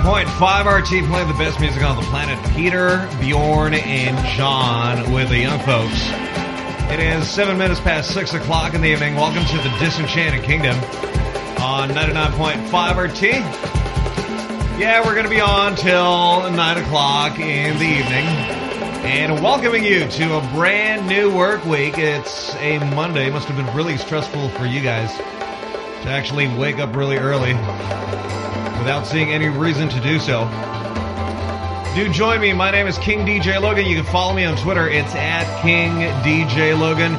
99.5 RT playing the best music on the planet. Peter, Bjorn, and John with the young folks. It is seven minutes past six o'clock in the evening. Welcome to the Disenchanted Kingdom on 99.5 RT. Yeah, we're going to be on till 9 o'clock in the evening. And welcoming you to a brand new work week. It's a Monday. Must have been really stressful for you guys to actually wake up really early without seeing any reason to do so. Do join me. My name is King DJ Logan. You can follow me on Twitter. It's at King DJ Logan.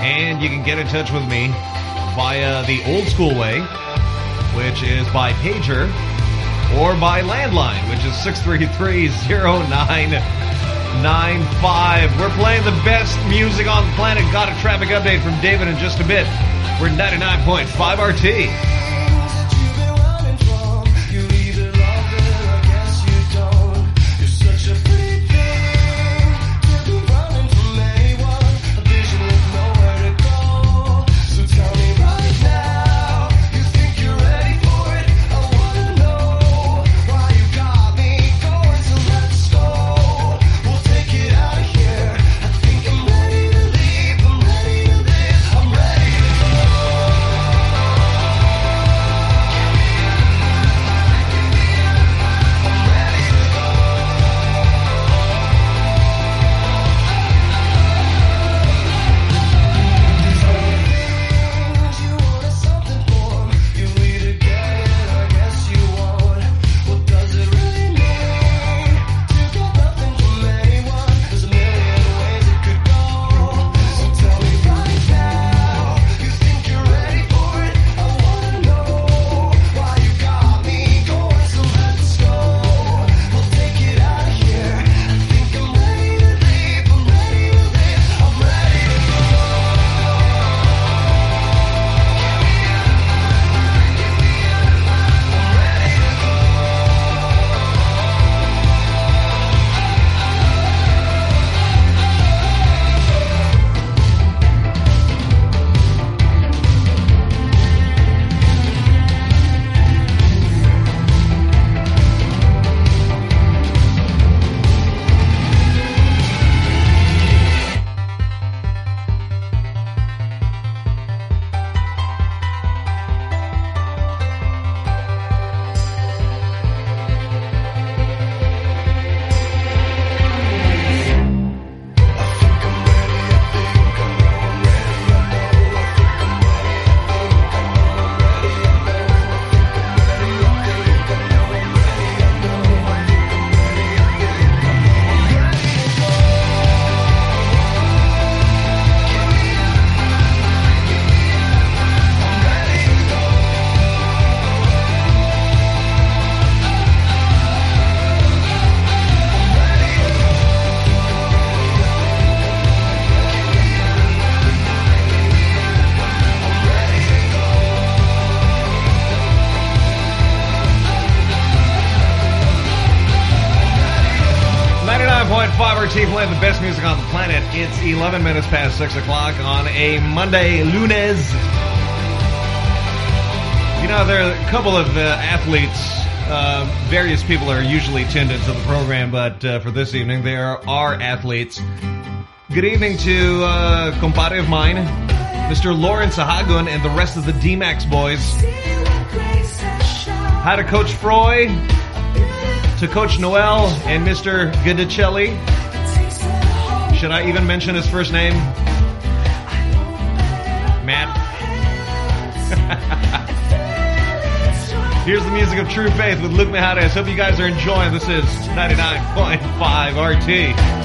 And you can get in touch with me via the old school way, which is by pager, or by landline, which is 633-0995. We're playing the best music on the planet. Got a traffic update from David in just a bit. We're 99.5 RT. RT playing the best music on the planet. It's 11 minutes past 6 o'clock on a Monday, lunes. You know, there are a couple of uh, athletes, uh, various people are usually tuned into the program, but uh, for this evening, there are athletes. Good evening to uh, compadre of mine, Mr. Lawrence Ahagun, and the rest of the D-Max boys. Hi to Coach Froy, to Coach Noel, and Mr. Guidicelli. Should I even mention his first name? Matt. Here's the music of True Faith with Luke Mijares. Hope you guys are enjoying. This is 99.5 RT.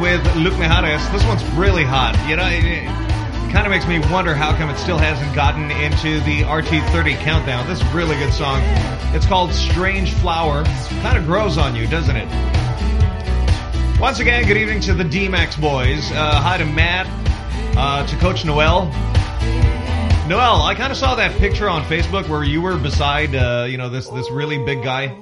With Luke Mijares. This one's really hot. You know, it, it kind of makes me wonder how come it still hasn't gotten into the RT30 countdown. This is really good song. It's called Strange Flower. Kind of grows on you, doesn't it? Once again, good evening to the D-Max boys. Uh, hi to Matt, uh, to Coach Noel. Noel, I kind of saw that picture on Facebook where you were beside, uh, you know, this this really big guy.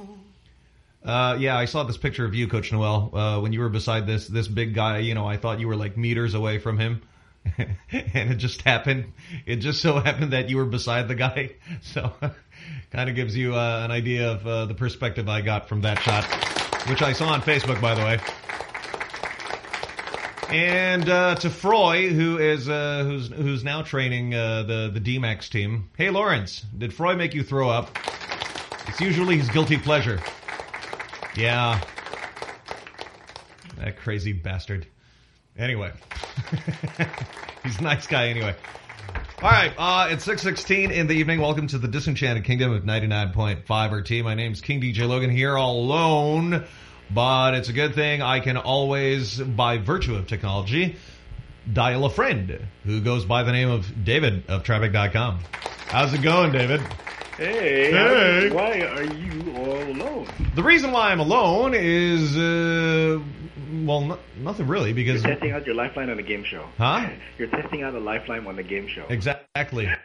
Uh, yeah, I saw this picture of you, Coach Noel, uh, when you were beside this this big guy. You know, I thought you were like meters away from him, and it just happened. It just so happened that you were beside the guy. So, kind of gives you uh, an idea of uh, the perspective I got from that shot, which I saw on Facebook, by the way. And uh, to Froy, who is who's who's now training the the D-Max team. Hey, Lawrence, did Froy make you throw up? It's usually his guilty pleasure. Yeah. That crazy bastard. Anyway. He's a nice guy anyway. All right, uh, it's 6.16 in the evening. Welcome to the Disenchanted Kingdom of 99.5 RT. My name's King DJ Logan here all alone. But it's a good thing I can always, by virtue of technology, dial a friend who goes by the name of David of Traffic.com. How's it going, David? Hey, Hey. why are you all alone? The reason why I'm alone is, uh, well, no, nothing really, because You're testing out your lifeline on a game show. Huh? You're testing out a lifeline on a game show. Exactly.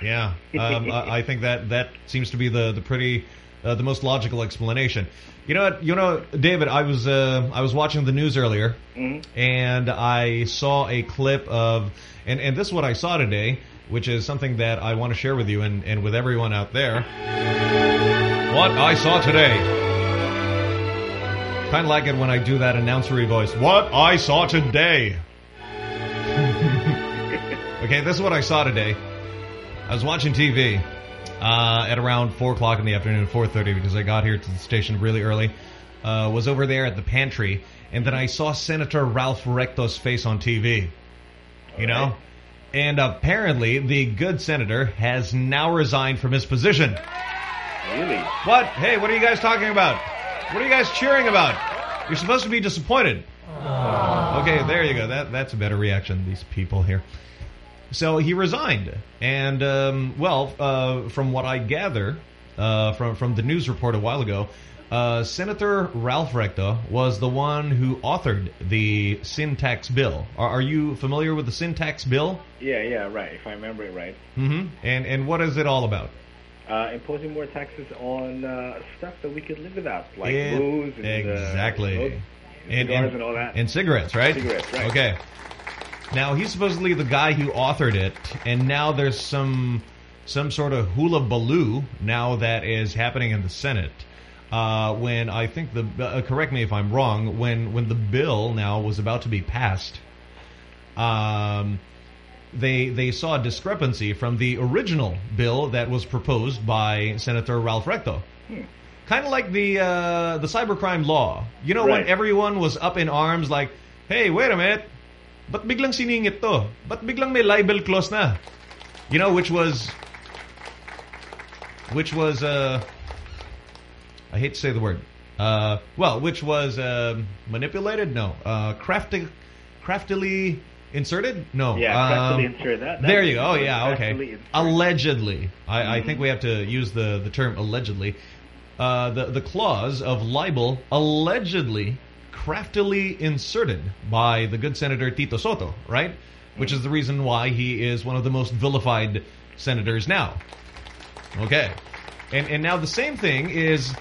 Yeah, um, I, I think that that seems to be the the pretty uh, the most logical explanation. You know what? You know, David, I was uh, I was watching the news earlier, and I saw a clip of, and and this is what I saw today, which is something that I want to share with you and and with everyone out there. What I saw today. Kind of like it when I do that announcery voice. What I saw today. okay, this is what I saw today. I was watching TV uh, at around 4 o'clock in the afternoon, 4.30, because I got here to the station really early. Uh, was over there at the pantry, and then I saw Senator Ralph Recto's face on TV. You know? And apparently, the good senator has now resigned from his position. Really? What? Hey, what are you guys talking about? What are you guys cheering about? You're supposed to be disappointed. Okay, there you go. That That's a better reaction, these people here. So he resigned. And, um, well, uh, from what I gather uh, from, from the news report a while ago, uh, Senator Ralph Recto was the one who authored the sin tax bill. Are, are you familiar with the sin tax bill? Yeah, yeah, right. If I remember it right. Mm-hmm. And, and what is it all about? Uh, imposing more taxes on uh, stuff that we could live without, like It- booze and exactly. uh, And, and, and all that. and cigarettes, right? Cigarettes, right. Okay. Now he's supposedly the guy who authored it, and now there's some some sort of hula baloo now that is happening in the Senate. Uh, when I think the uh, correct me if I'm wrong, when when the bill now was about to be passed, um, they they saw a discrepancy from the original bill that was proposed by Senator Ralph Recto. Kind of like the uh, the cybercrime law. You know when everyone was up in arms like, "Hey, wait a minute. Ba't biglang siningit to? Ba't biglang may libel clause na?" You know, which was which was uh I hate to say the word. Uh well, which was um manipulated? No. Uh crafty craftily inserted? No. Yeah, um, craftily inserted. That- that there you go. Oh, yeah, okay. inserted. Allegedly. I, I think we have to use the, the term allegedly. uh, the the clause of libel allegedly craftily inserted by the good Senator Tito Sotto, right? Which is the reason why he is one of the most vilified senators now. Okay, and and now the same thing is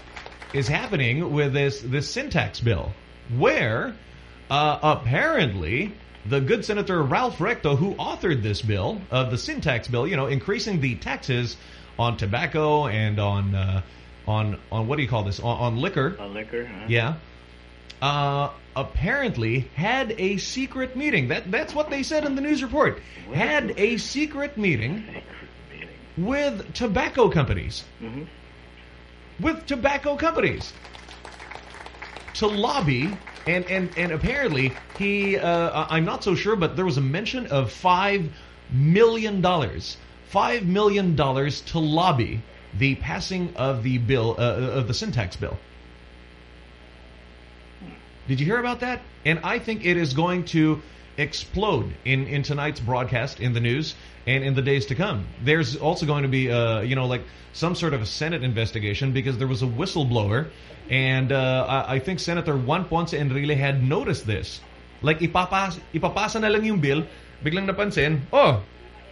is happening with this this sin tax bill, where uh, apparently the good Senator Ralph Recto, who authored this bill, uh, the sin tax bill, you know, increasing the taxes on tobacco and on uh, on on what do you call this on, on liquor? On liquor, huh? Yeah. Uh, apparently had a secret meeting. That that's what they said in the news report. Had a secret meeting with tobacco companies. Mm-hmm. With tobacco companies to lobby and and and apparently he uh, I'm not so sure but there was a mention of 5 million dollars 5 million dollars to lobby the passing of the bill uh, of the sin tax bill did you hear about that? And I think it is going to explode in in tonight's broadcast in the news and in the days to come. There's also going to be uh you know like some sort of a senate investigation because there was a whistleblower and uh, I, I think Senator Juan Ponce Enrile had noticed this. Like ipapas ipapasa na lang yung bill. Biglang napansin oh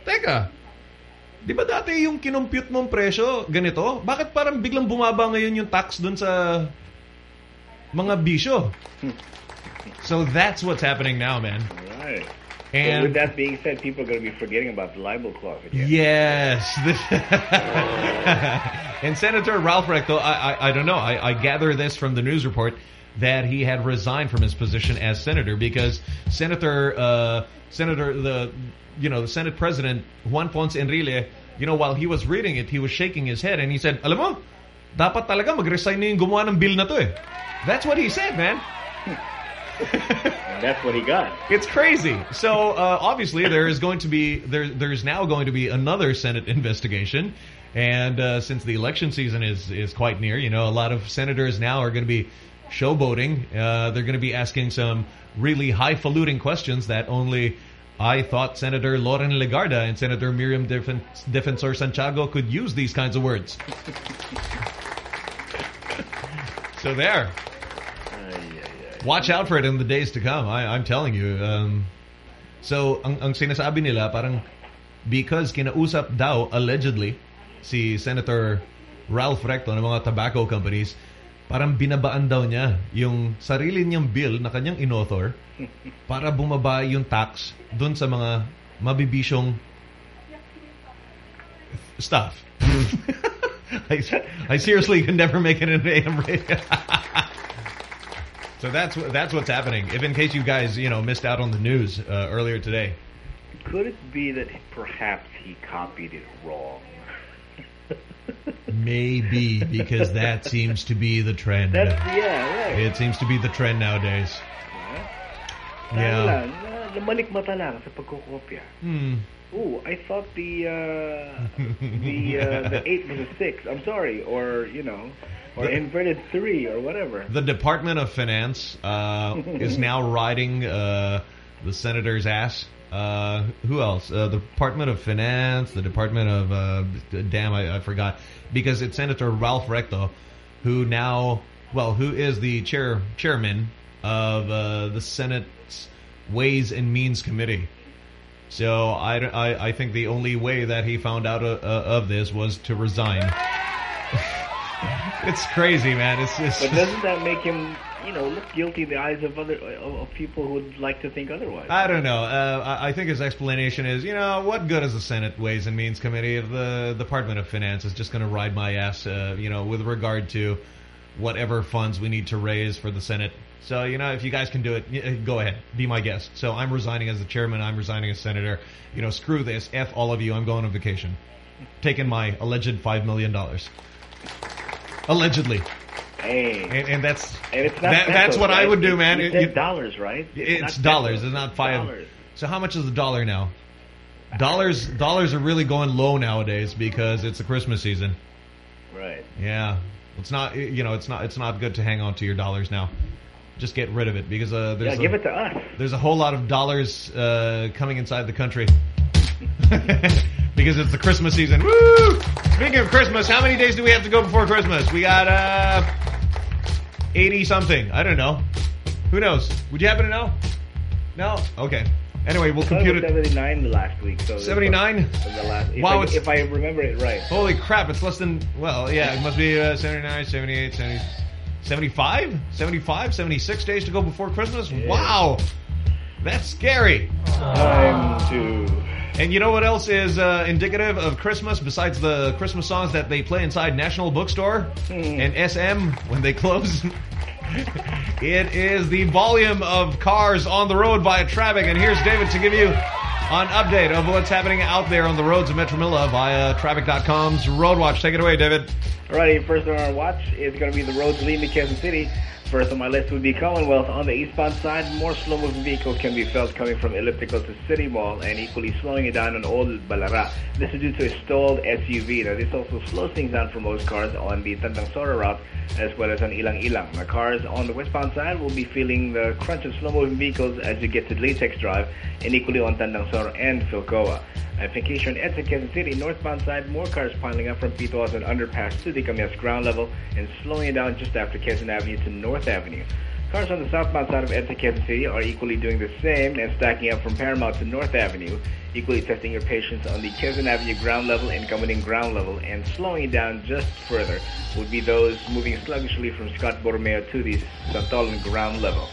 teka. Di ba dati yung kinumpute mong presyo ganito? Bakit parang biglang bumaba ngayon yung tax dun sa mga bisyo? So that's what's happening now, man. Right. so And with that being said, people are going to be forgetting about the libel clause again. yes, and Senator Ralph Recto, I, I, I don't know. I, I gather this from the news report that he had resigned from his position as senator because Senator uh, Senator the you know the Senate President Juan Ponce Enrile, you know, while he was reading it, he was shaking his head and he said, "Alam mo, dapat talaga mag-resign na yung gumawa ng bill na to eh." That's what he said, man. That's what he got. It's crazy. So uh, obviously there is going to be there. There's now going to be another Senate investigation, and uh, since the election season is is quite near, you know, a lot of senators now are going to be showboating. Uh, they're going to be asking some really highfalutin questions that only I thought Senator Loren Legarda and Senator Miriam Defen Defensor Santiago could use these kinds of words. so there. Watch out for it in the days to come. I, I'm telling you. Um, so, ang, ang sinasabi nila, parang because kinausap daw, allegedly, si Senator Ralph Recto ng mga tobacco companies, parang binabaan daw niya yung sarili niyang bill na kanyang inauthor para bumaba yung tax dun sa mga mabibisyong stuff. I, I seriously can never make it an AM radio. So that's that's what's happening. If in case you guys you know missed out on the news uh, earlier today, Could it be that perhaps he copied it wrong? maybe because that seems to be the trend. That's yeah, right. It seems to be the trend nowadays. Yeah. lang, na- namalik mata lang sa pagkokopya. Hmm. Ooh, I thought the uh, the uh, the eight was a six. I'm sorry, or you know, or The- inverted three, or whatever. The Department of Finance uh, is now riding uh, the senator's ass. Uh, who else? Uh, the Department of Finance, the Department of uh, damn, I, I forgot because it's Senator Ralph Recto, who now, well, who is the chair chairman of uh, the Senate's Ways and Means Committee. So I, I, I think the only way that he found out uh, uh, of this was to resign. it's crazy, man. It's, But doesn't that make him, you know, look guilty in the eyes of other of, of people who would like to think otherwise? I don't know. Uh, I I think his explanation is, you know, what good is the Senate Ways and Means Committee if the Department of Finance is just going to ride my ass, uh, you know, with regard to whatever funds we need to raise for the Senate. So, you know, if you guys can do it, uh, go ahead. Be my guest. So I'm resigning as the chairman. I'm resigning as senator. You know, screw this. F all of you. I'm going on vacation. Taking my alleged $5 million. Allegedly. Hey, And, and that's and it's not that, that's pesos, what I would do, man. It- dollars, right? It's not dollars. It's not five. Dollars. So how much is the dollar now? Dollars dollars are really going low nowadays because it's the Christmas season. Right. Yeah, it's not you know it's not it's not good to hang on to your dollars now. Just get rid of it because uh, Yeah, there's give a, it to us. there's a whole lot of dollars uh, coming inside the country. because it's the Christmas season. Woo! Speaking of Christmas, how many days do we have to go before Christmas? We got uh 80 something. I don't know. Who knows? Would you happen to know? No? Okay. Anyway, we'll compute it it. was 79 last week. So 79? The if, Wow, I, it's- if I remember it right. Holy crap, it's less than, well, yeah, it must be uh, 79, 78, 70, 75? 75, 76 days to go before Christmas? Wow! That's scary. Time to... And you know what else is uh, indicative of Christmas besides the Christmas songs that they play inside National Bookstore and SM when they close? It is the volume of cars on the road via traffic. And here's David to give you an update of what's happening out there on the roads of Metro Manila via traffic.com's Road Watch. Take it away, David. Alrighty, first on our watch is going to be the roads leading to Quezon City. First on my list would be Commonwealth. On the eastbound side, more slow-moving vehicles can be felt coming from Elliptical to City Mall and equally slowing it down on Old Balara. This is due to a stalled SUV. Now, this also slows things down for most cars on the Tandang Sora route as well as on Ilang Ilang. Now, cars on the westbound side will be feeling the crunch of slow-moving vehicles as you get to Latex Drive and equally on Tandang Sora and Philcoa. At vacation at Quezon City, northbound side, more cars piling up from Pitoas and underpass to the Camias ground level and slowing it down just after Quezon Avenue to North Avenue. Cars on the southbound side of Quezon City are equally doing the same and stacking up from Paramount to North Avenue, equally testing your patience on the Quezon Avenue ground level and Kamuning ground level, and slowing down just further would be those moving sluggishly from Scout Borromeo to the Santolan ground level.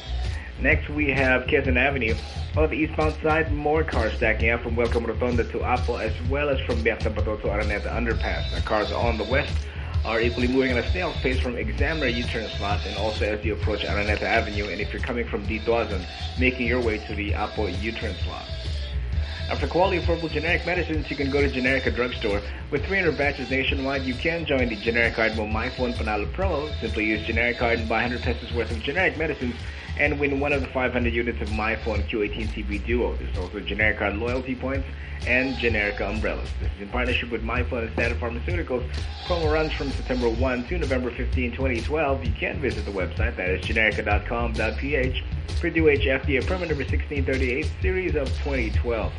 Next, we have Quezon Avenue. On the eastbound side, more cars stacking up from Welcome Rotonda to Apo, as well as from Biak Pato to Araneta Underpass. Now, cars on the west are equally moving at a snail's pace from Examiner U-turn slot and also as you approach Araneta Avenue. And if you're coming from D. Tuazon, making your way to the Apo U-turn slot. For quality affordable generic medicines, you can go to Generica Drugstore. With 300 batches nationwide, you can join the Generic Card My Phone Panalo promo. Simply use Generic Card and buy 100 pesos worth of generic medicines and win one of the 500 units of My Phone Q18 CB Duo. There's also Generic Card loyalty points and Generica umbrellas. This is in partnership with My Phone and Standard Pharmaceuticals. Promo runs from September 1 to November 15, 2012. You can visit the website, that is generica.com.ph. Purdue HFDA permit number 1638, series of 2012.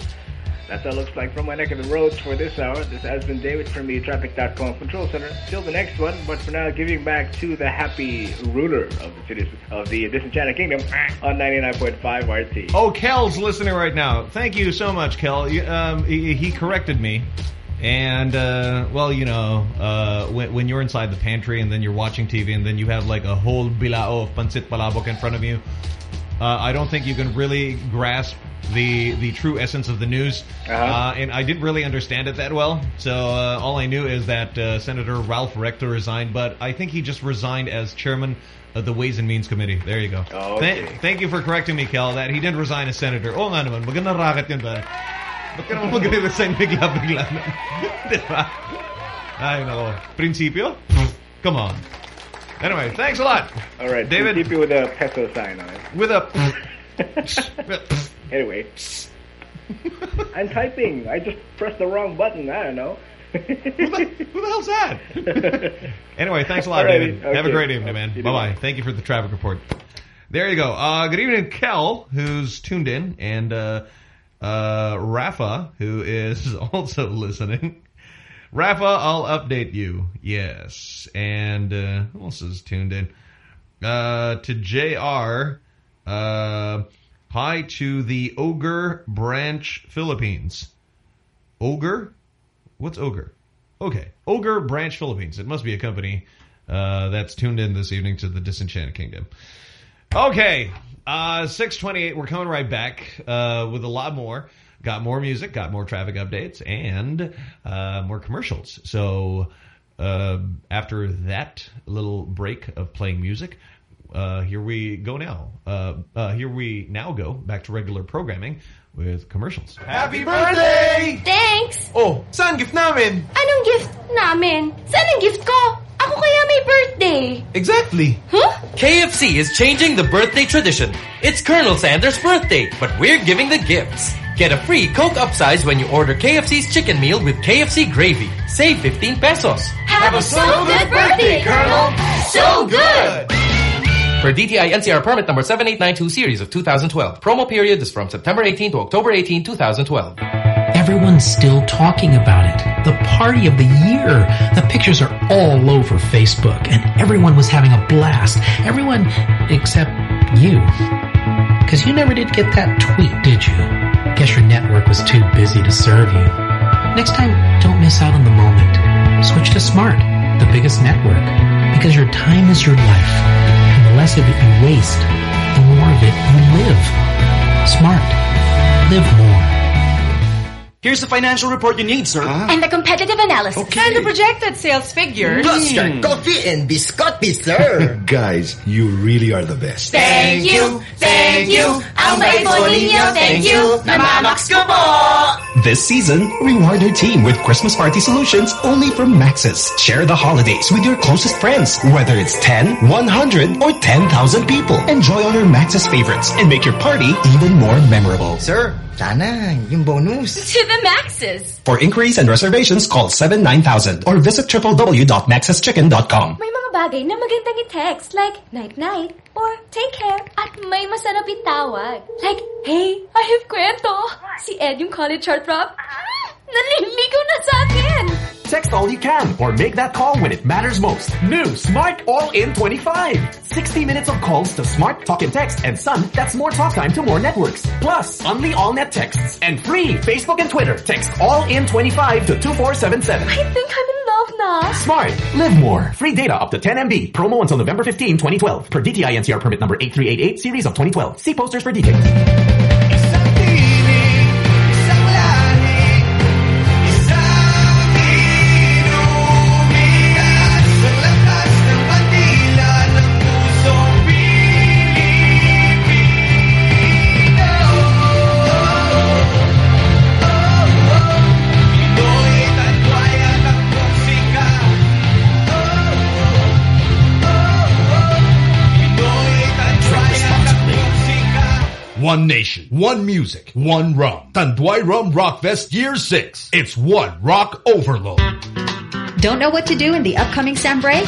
That's how it looks like from my neck of the roads for this hour. This has been David from the Traffic.com Control Center. Till the next one, but for now, giving back to the happy ruler of the city of the Disenchanted Kingdom on 99.5 RT. Oh, Kel's listening right now. Thank you so much, Kel. Um, he, he corrected me. And, uh, well, you know, uh, when, when you're inside the pantry and then you're watching TV and then you have like a whole bilao of pancit palabok in front of you, uh, I don't think you can really grasp the the true essence of the news. Uh-huh. Uh, and I didn't really understand it that well. So uh, all I knew is that uh, Senator Ralph Recto resigned, but I think he just resigned as chairman of the Ways and Means Committee. There you go. Oh, Thank- okay. thank you for correcting me, Kel, that he didn't resign as senator. Oo nga naman, magandang racket yun ba? Ba't ka naman magre-resign bigla-bigla? Di ba? Ay, nako. Prinsipyo? Come on. Anyway, thanks a lot. All right, David. Keep you with a peso sign on it. With a... Anyway, I'm typing. I just pressed the wrong button. I don't know. Who the, who the hell's that? anyway, thanks a lot, Alrighty, David. Have a great evening, man. Bye-bye. Thank you for the traffic report. There you go. Uh, good evening, Kel, who's tuned in, and uh, uh, Rafa, who is also listening. Rafa, I'll update you. Yes. And uh, who else is tuned in? Uh, to JR, uh, hi to the Ogre Branch Philippines. Ogre? What's Ogre? Okay. Ogre Branch Philippines. It must be a company uh, that's tuned in this evening to the Disenchanted Kingdom. Okay. Uh, 628. We're coming right back uh, with a lot more. Got more music, got more traffic updates, and uh, more commercials. So uh, after that little break of playing music, uh, here we go now. Uh, uh, here we now go back to regular programming with commercials. Happy birthday! Thanks! Oh, saan gift namin? Anong gift namin? Saan ang gift ko? Ako kaya may birthday. Exactly. Huh? KFC is changing the birthday tradition. It's Colonel Sanders' birthday, but we're giving the gifts. Get a free Coke upsize when you order KFC's chicken meal with KFC gravy. Save 15 pesos. Have a so good birthday, Colonel! So good! For DTI NCR permit number 7892 series of 2012. Promo period is from September 18 to October 18, 2012. everyone's still talking about it. The party of the year. The pictures are all over Facebook and everyone was having a blast. Everyone except you. Cause you never did get that tweet, did you? Guess your network was too busy to serve you. Next time, don't miss out on the moment. Switch to Smart, the biggest network. Because your time is your life. Less of it you waste, the more of it you live. Smart. Live more. Here's the financial report you need, sir. And the competitive analysis. Okay. And the projected sales figures. Plus your coffee and biscotti, sir. Guys, you really are the best. Thank you, thank you. Ang bait po ninyo, thank you. Namamax ko po. This season, reward your team with Christmas party solutions only from Max's. Share the holidays with your closest friends, whether it's 10, 100, or 10,000 people. Enjoy all your Max's favorites and make your party even more memorable. Sir, sana yung bonus. To the maxes. For inquiries and reservations, call 79000 or visit www.maxischicken.com. May mga bagay na magandang i-text like night-night or take care at may masarap itawag. Like, hey, I have kwento. Si Ed yung college heartthrob. Ah. Naliligaw na sa akin. Text all you can or make that call when it matters most. New Smart All-In 25. 60 minutes of calls to Smart Talk and Text and Sun that's more talk time to more networks. Plus, only all-net texts and free Facebook and Twitter. Text All-In 25 to 2477. I think I'm in love now. Smart. Live more. Free data up to 10 MB. Promo until November 15, 2012. Per DTI NCR permit number 8388 series of 2012. See posters for details. One nation, one music, one rum. Tanduay Rum Rockfest Year 6. It's one rock overload. Don't know what to do in the upcoming Sam break?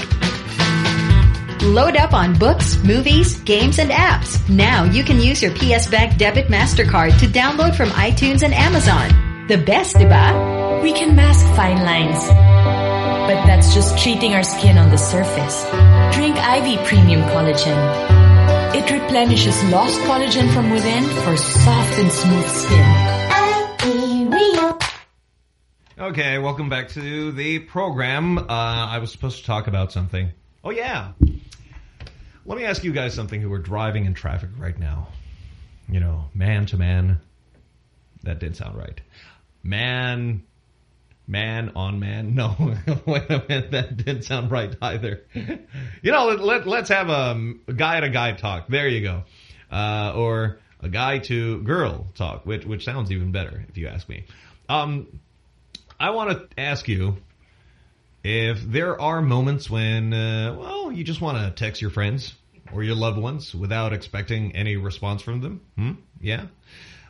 Load up on books, movies, games, and apps. Now you can use your PS Bank Debit MasterCard to download from iTunes and Amazon. The best, diba? We can mask fine lines. But that's just treating our skin on the surface. Drink Ivy Premium Collagen. It replenishes lost collagen from within for soft and smooth skin. Okay, welcome back to the program. Uh, I was supposed to talk about something. Oh, yeah. Let me ask you guys something who are driving in traffic right now. You know, man to man. That did sound right. Man, man on man. No, wait a minute. That didn't sound right either. You know, let, let, us have a, a guy to guy talk. There you go. Uh, or a guy to girl talk, which, which sounds even better if you ask me. Um, I want to ask you if there are moments when, uh, well, you just want to text your friends or your loved ones without expecting any response from them. Hmm? Yeah.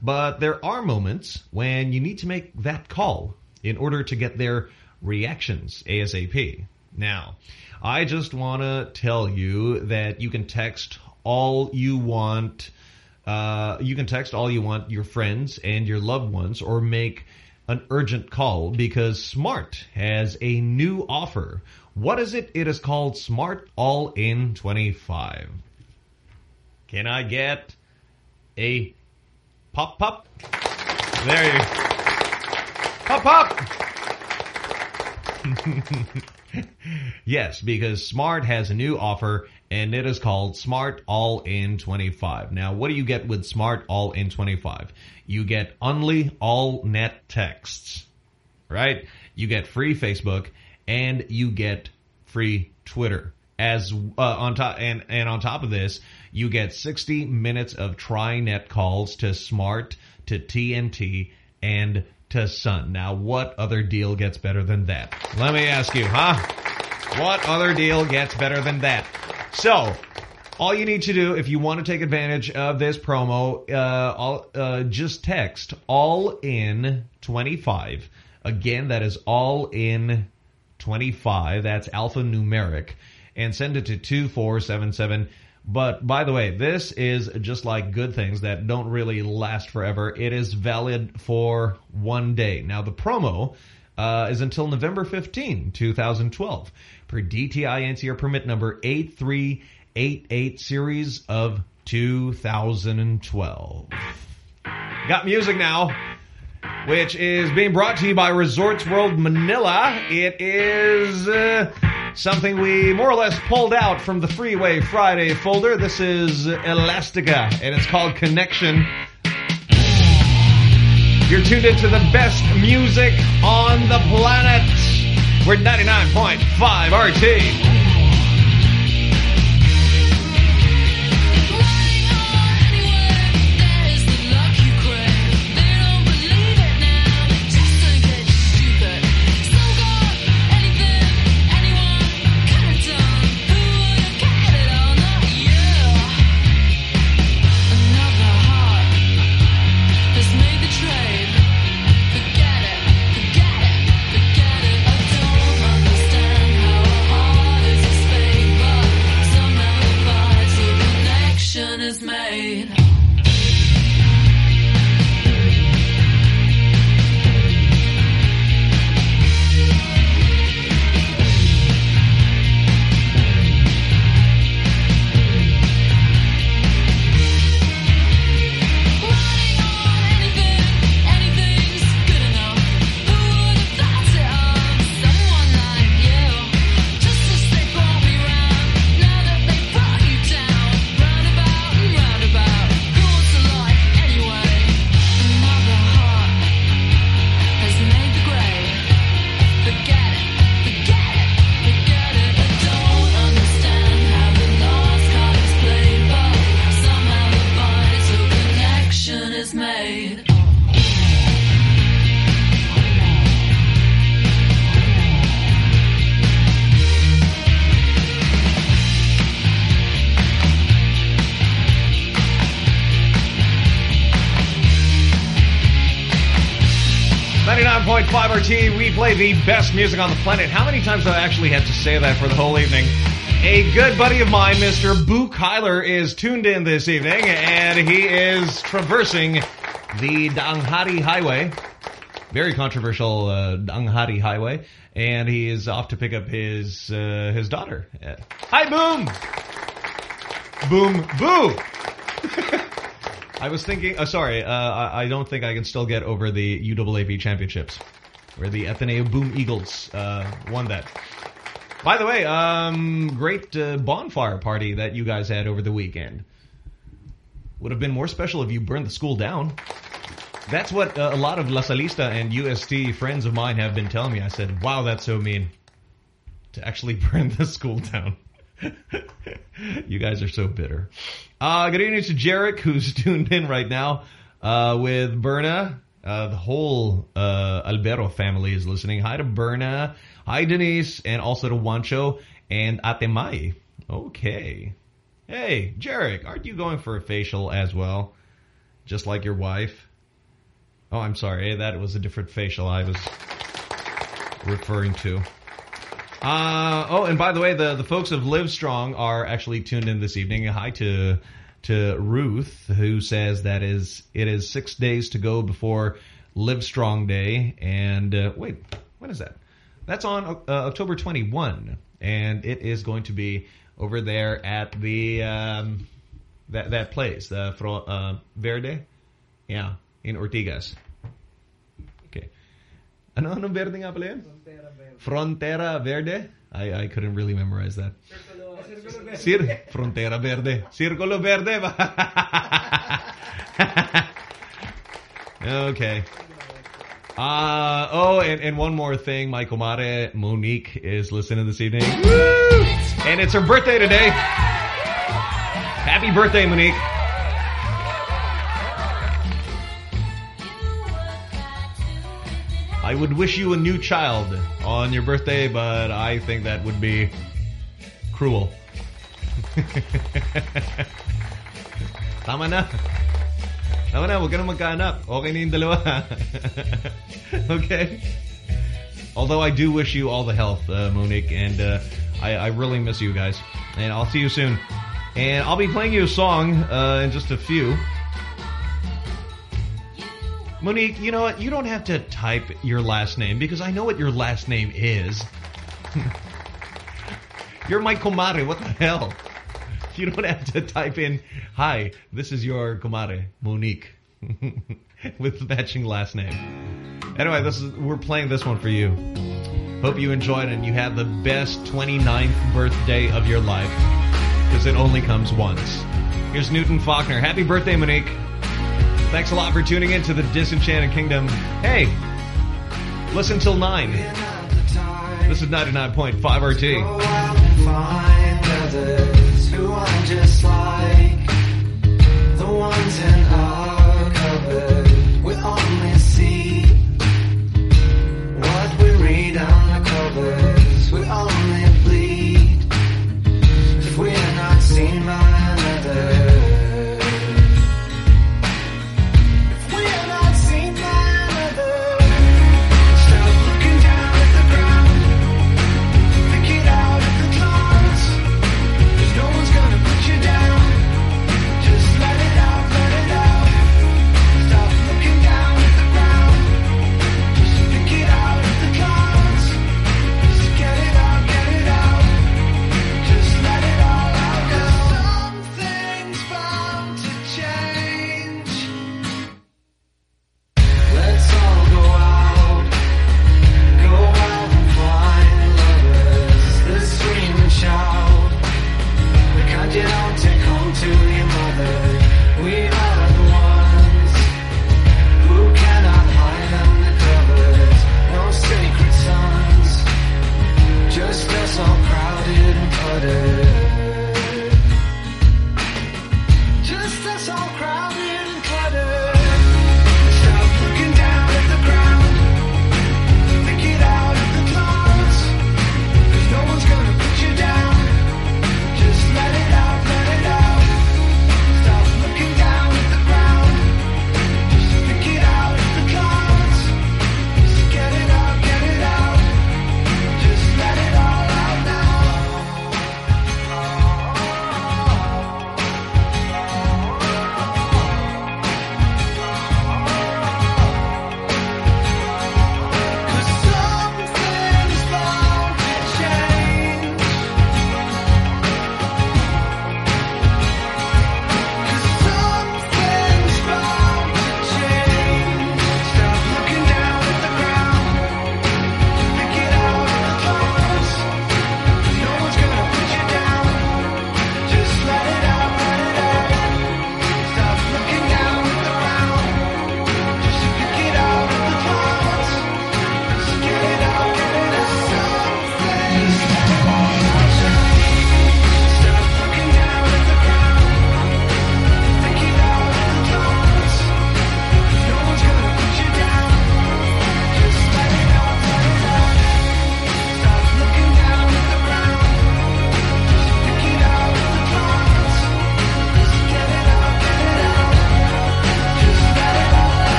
But there are moments when you need to make that call in order to get their reactions ASAP. Now, I just want to tell you that you can text all you want. Uh, you can text all you want your friends and your loved ones or make an urgent call because Smart has a new offer. What is it? It is called Smart All In 25. Can I get a pop pop? There you Pop pop! yes, because Smart has a new offer and it is called Smart All In 25. Now, what do you get with Smart All In 25? You get only all net texts, right? You get free Facebook and you get free Twitter. As uh, on top and and on top of this, you get 60 minutes of TriNet calls to Smart, to TNT, and to Sun. Now, what other deal gets better than that? Let me ask you, huh? What other deal gets better than that? So, all you need to do if you want to take advantage of this promo, uh, all, uh, just text all in 25. Again, that is all in 25. That's alphanumeric. And send it to 2477. But by the way, this is just like good things that don't really last forever. It is valid for one day. Now, the promo uh, is until November 15, 2012, per DTI NCR permit number 8388 series of 2012. Got music now, which is being brought to you by Resorts World Manila. It is uh, something we more or less pulled out from the Freeway Friday folder. This is Elastica, and it's called Connection. You're tuned into the best music on the planet. We're 99.5 RT. Play the best music on the planet. How many times do I actually have to say that for the whole evening? A good buddy of mine, Mr. Boo Kyler, is tuned in this evening, and he is traversing the Daang Hari Highway. Very controversial uh, Daang Hari Highway. And he is off to pick up his uh, his daughter. Uh, Hi, Boom! Boom, Boo! I was thinking, uh, sorry, uh, I, don't think I can still get over the UAAP championships, where the Ateneo Boom Eagles uh, won that. By the way, um, great uh, bonfire party that you guys had over the weekend. Would have been more special if you burned the school down. That's what uh, a lot of La Salista and UST friends of mine have been telling me. I said, wow, that's so mean to actually burn the school down. you guys are so bitter. Uh, good evening to Jarek, who's tuned in right now uh, with Berna. Uh, the whole uh, Albero family is listening. Hi to Berna. Hi, Denise. And also to Wancho and Ate Mai. Okay. Hey, Jarek, aren't you going for a facial as well? Just like your wife? Oh, I'm sorry. That was a different facial I was referring to. Uh, oh, and by the way, the, the folks of Live Strong are actually tuned in this evening. Hi to to Ruth, who says that is it is six days to go before Live Strong Day. And uh, wait, when is that? That's on uh, October 21, and it is going to be over there at the um, that that place, the Fro uh, Verde, yeah, in Ortigas. Okay. Ano ano Verde nga pala yun? Frontera Verde. I I couldn't really memorize that. Cir Frontera Verde. Círculo Verde. okay. Uh, oh, and, and one more thing. My comadre Monique is listening this evening. Woo! And it's her birthday today. Happy birthday, Monique. I would wish you a new child on your birthday, but I think that would be Cruel. Tama na. Tama na, huwag ka na magkaanak. Okay na yung dalawa. okay? Although I do wish you all the health, uh, Monique, and uh, I, I, really miss you guys. And I'll see you soon. And I'll be playing you a song uh, in just a few. Monique, you know what? You don't have to type your last name because I know what your last name is. You're my Comare. What the hell? You don't have to type in, hi, this is your Comare, Monique, with the matching last name. Anyway, this is we're playing this one for you. Hope you enjoyed and you have the best 29th birthday of your life because it only comes once. Here's Newton Faulkner. Happy birthday, Monique. Thanks a lot for tuning in to the Disenchanted Kingdom. Hey, listen till 9. This is 99.5 RT find others who are just like the ones in our. We only see what we read on the covers. We only bleed if we're not seen by.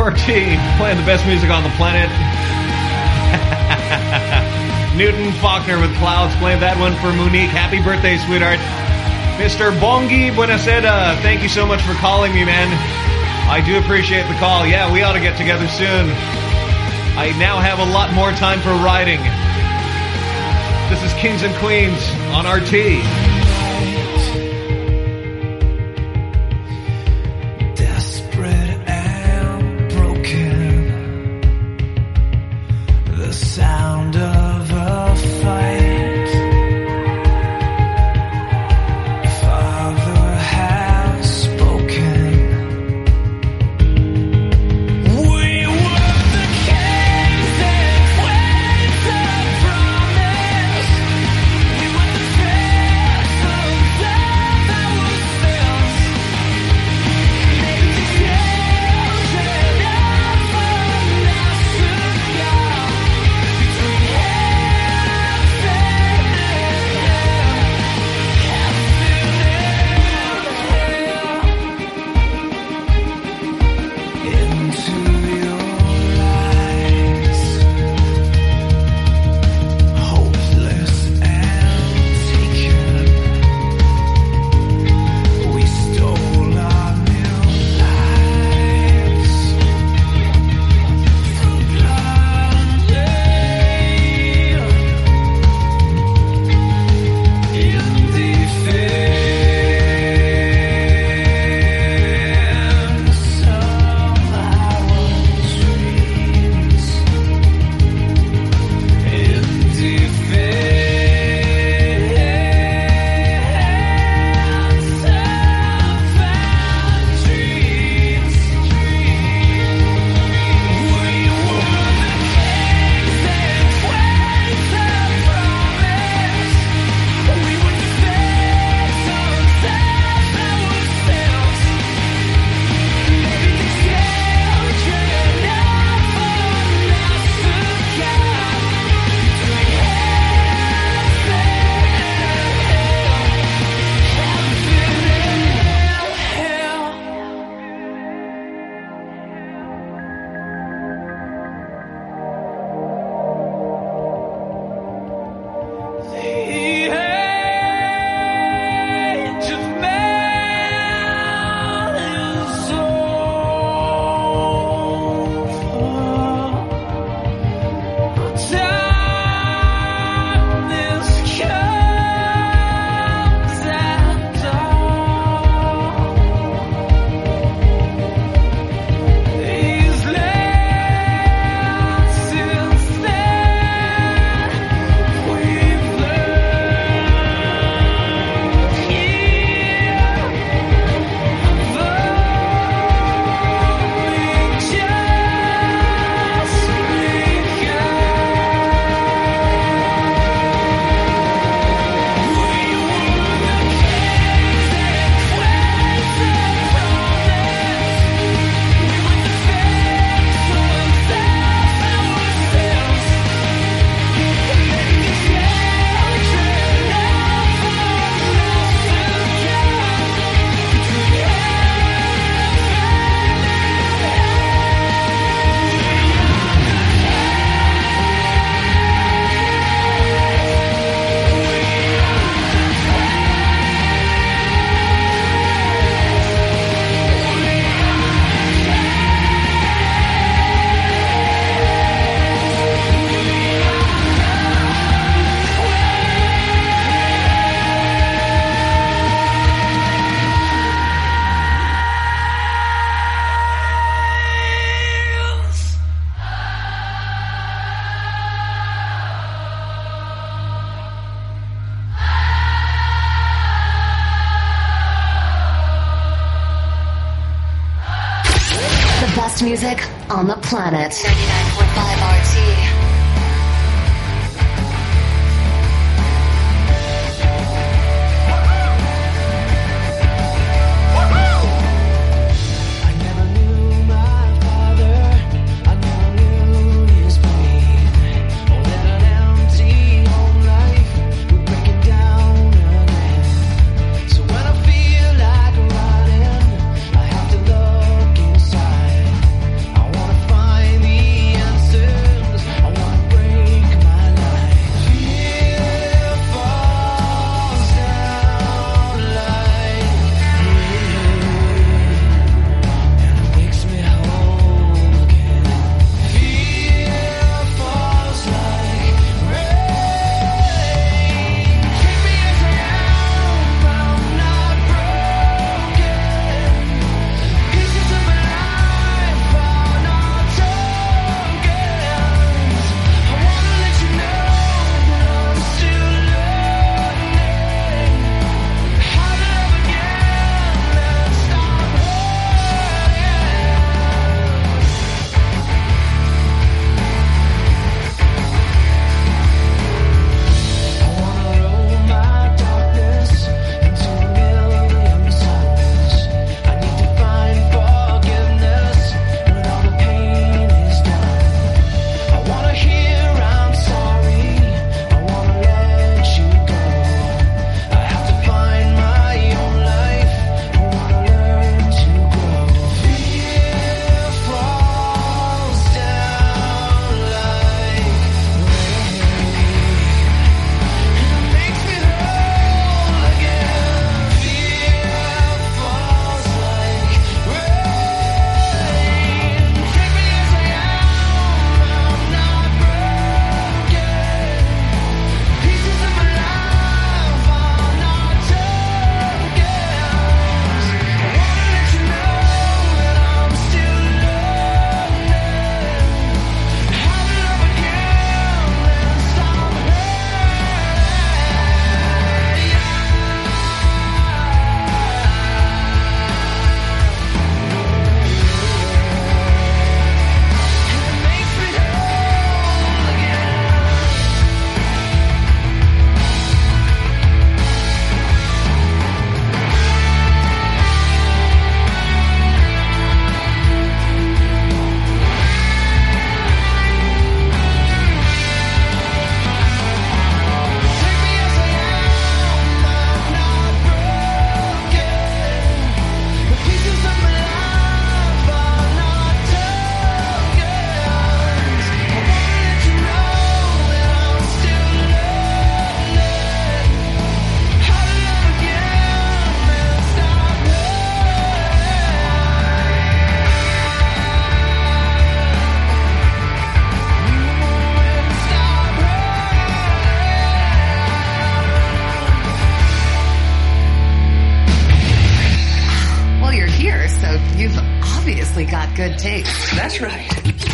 RT playing the best music on the planet. Newton Faulkner with Clouds, playing that one for Monique. Happy birthday, sweetheart. Mr. Bongi Buenasera, thank you so much for calling me, man. I do appreciate the call. Yeah, we ought to get together soon. I now have a lot more time for writing. This is Kings and Queens on RT.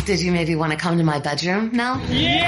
Did you maybe want to come to my bedroom now? Yeah!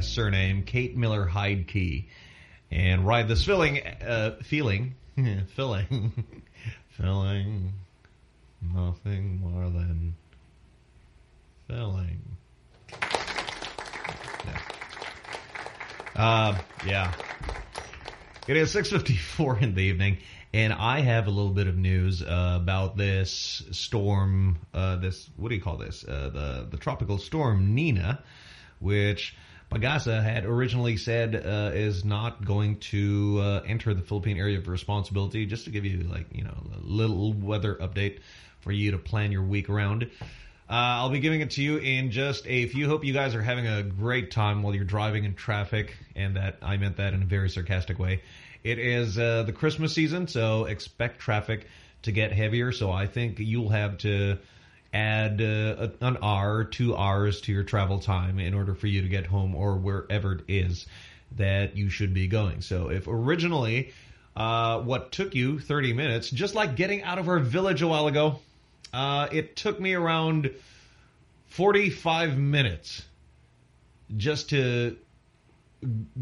Surname, Kate Miller Key. And ride this feeling, uh, feeling, filling, filling, nothing more than filling. Uh, yeah. It is 6.54 in the evening, and I have a little bit of news uh, about this storm, uh, this, what do you call this? Uh, the, the tropical storm Nina, which Pagasa had originally said uh, is not going to uh, enter the Philippine area of responsibility, just to give you, like, you know, a little weather update for you to plan your week around. Uh, I'll be giving it to you in just a few. Hope you guys are having a great time while you're driving in traffic, and that I meant that in a very sarcastic way. It is uh, the Christmas season, so expect traffic to get heavier. So I think you'll have to add uh, an hour, two hours to your travel time in order for you to get home or wherever it is that you should be going. So if originally uh, what took you 30 minutes, just like getting out of our village a while ago, uh, it took me around 45 minutes just to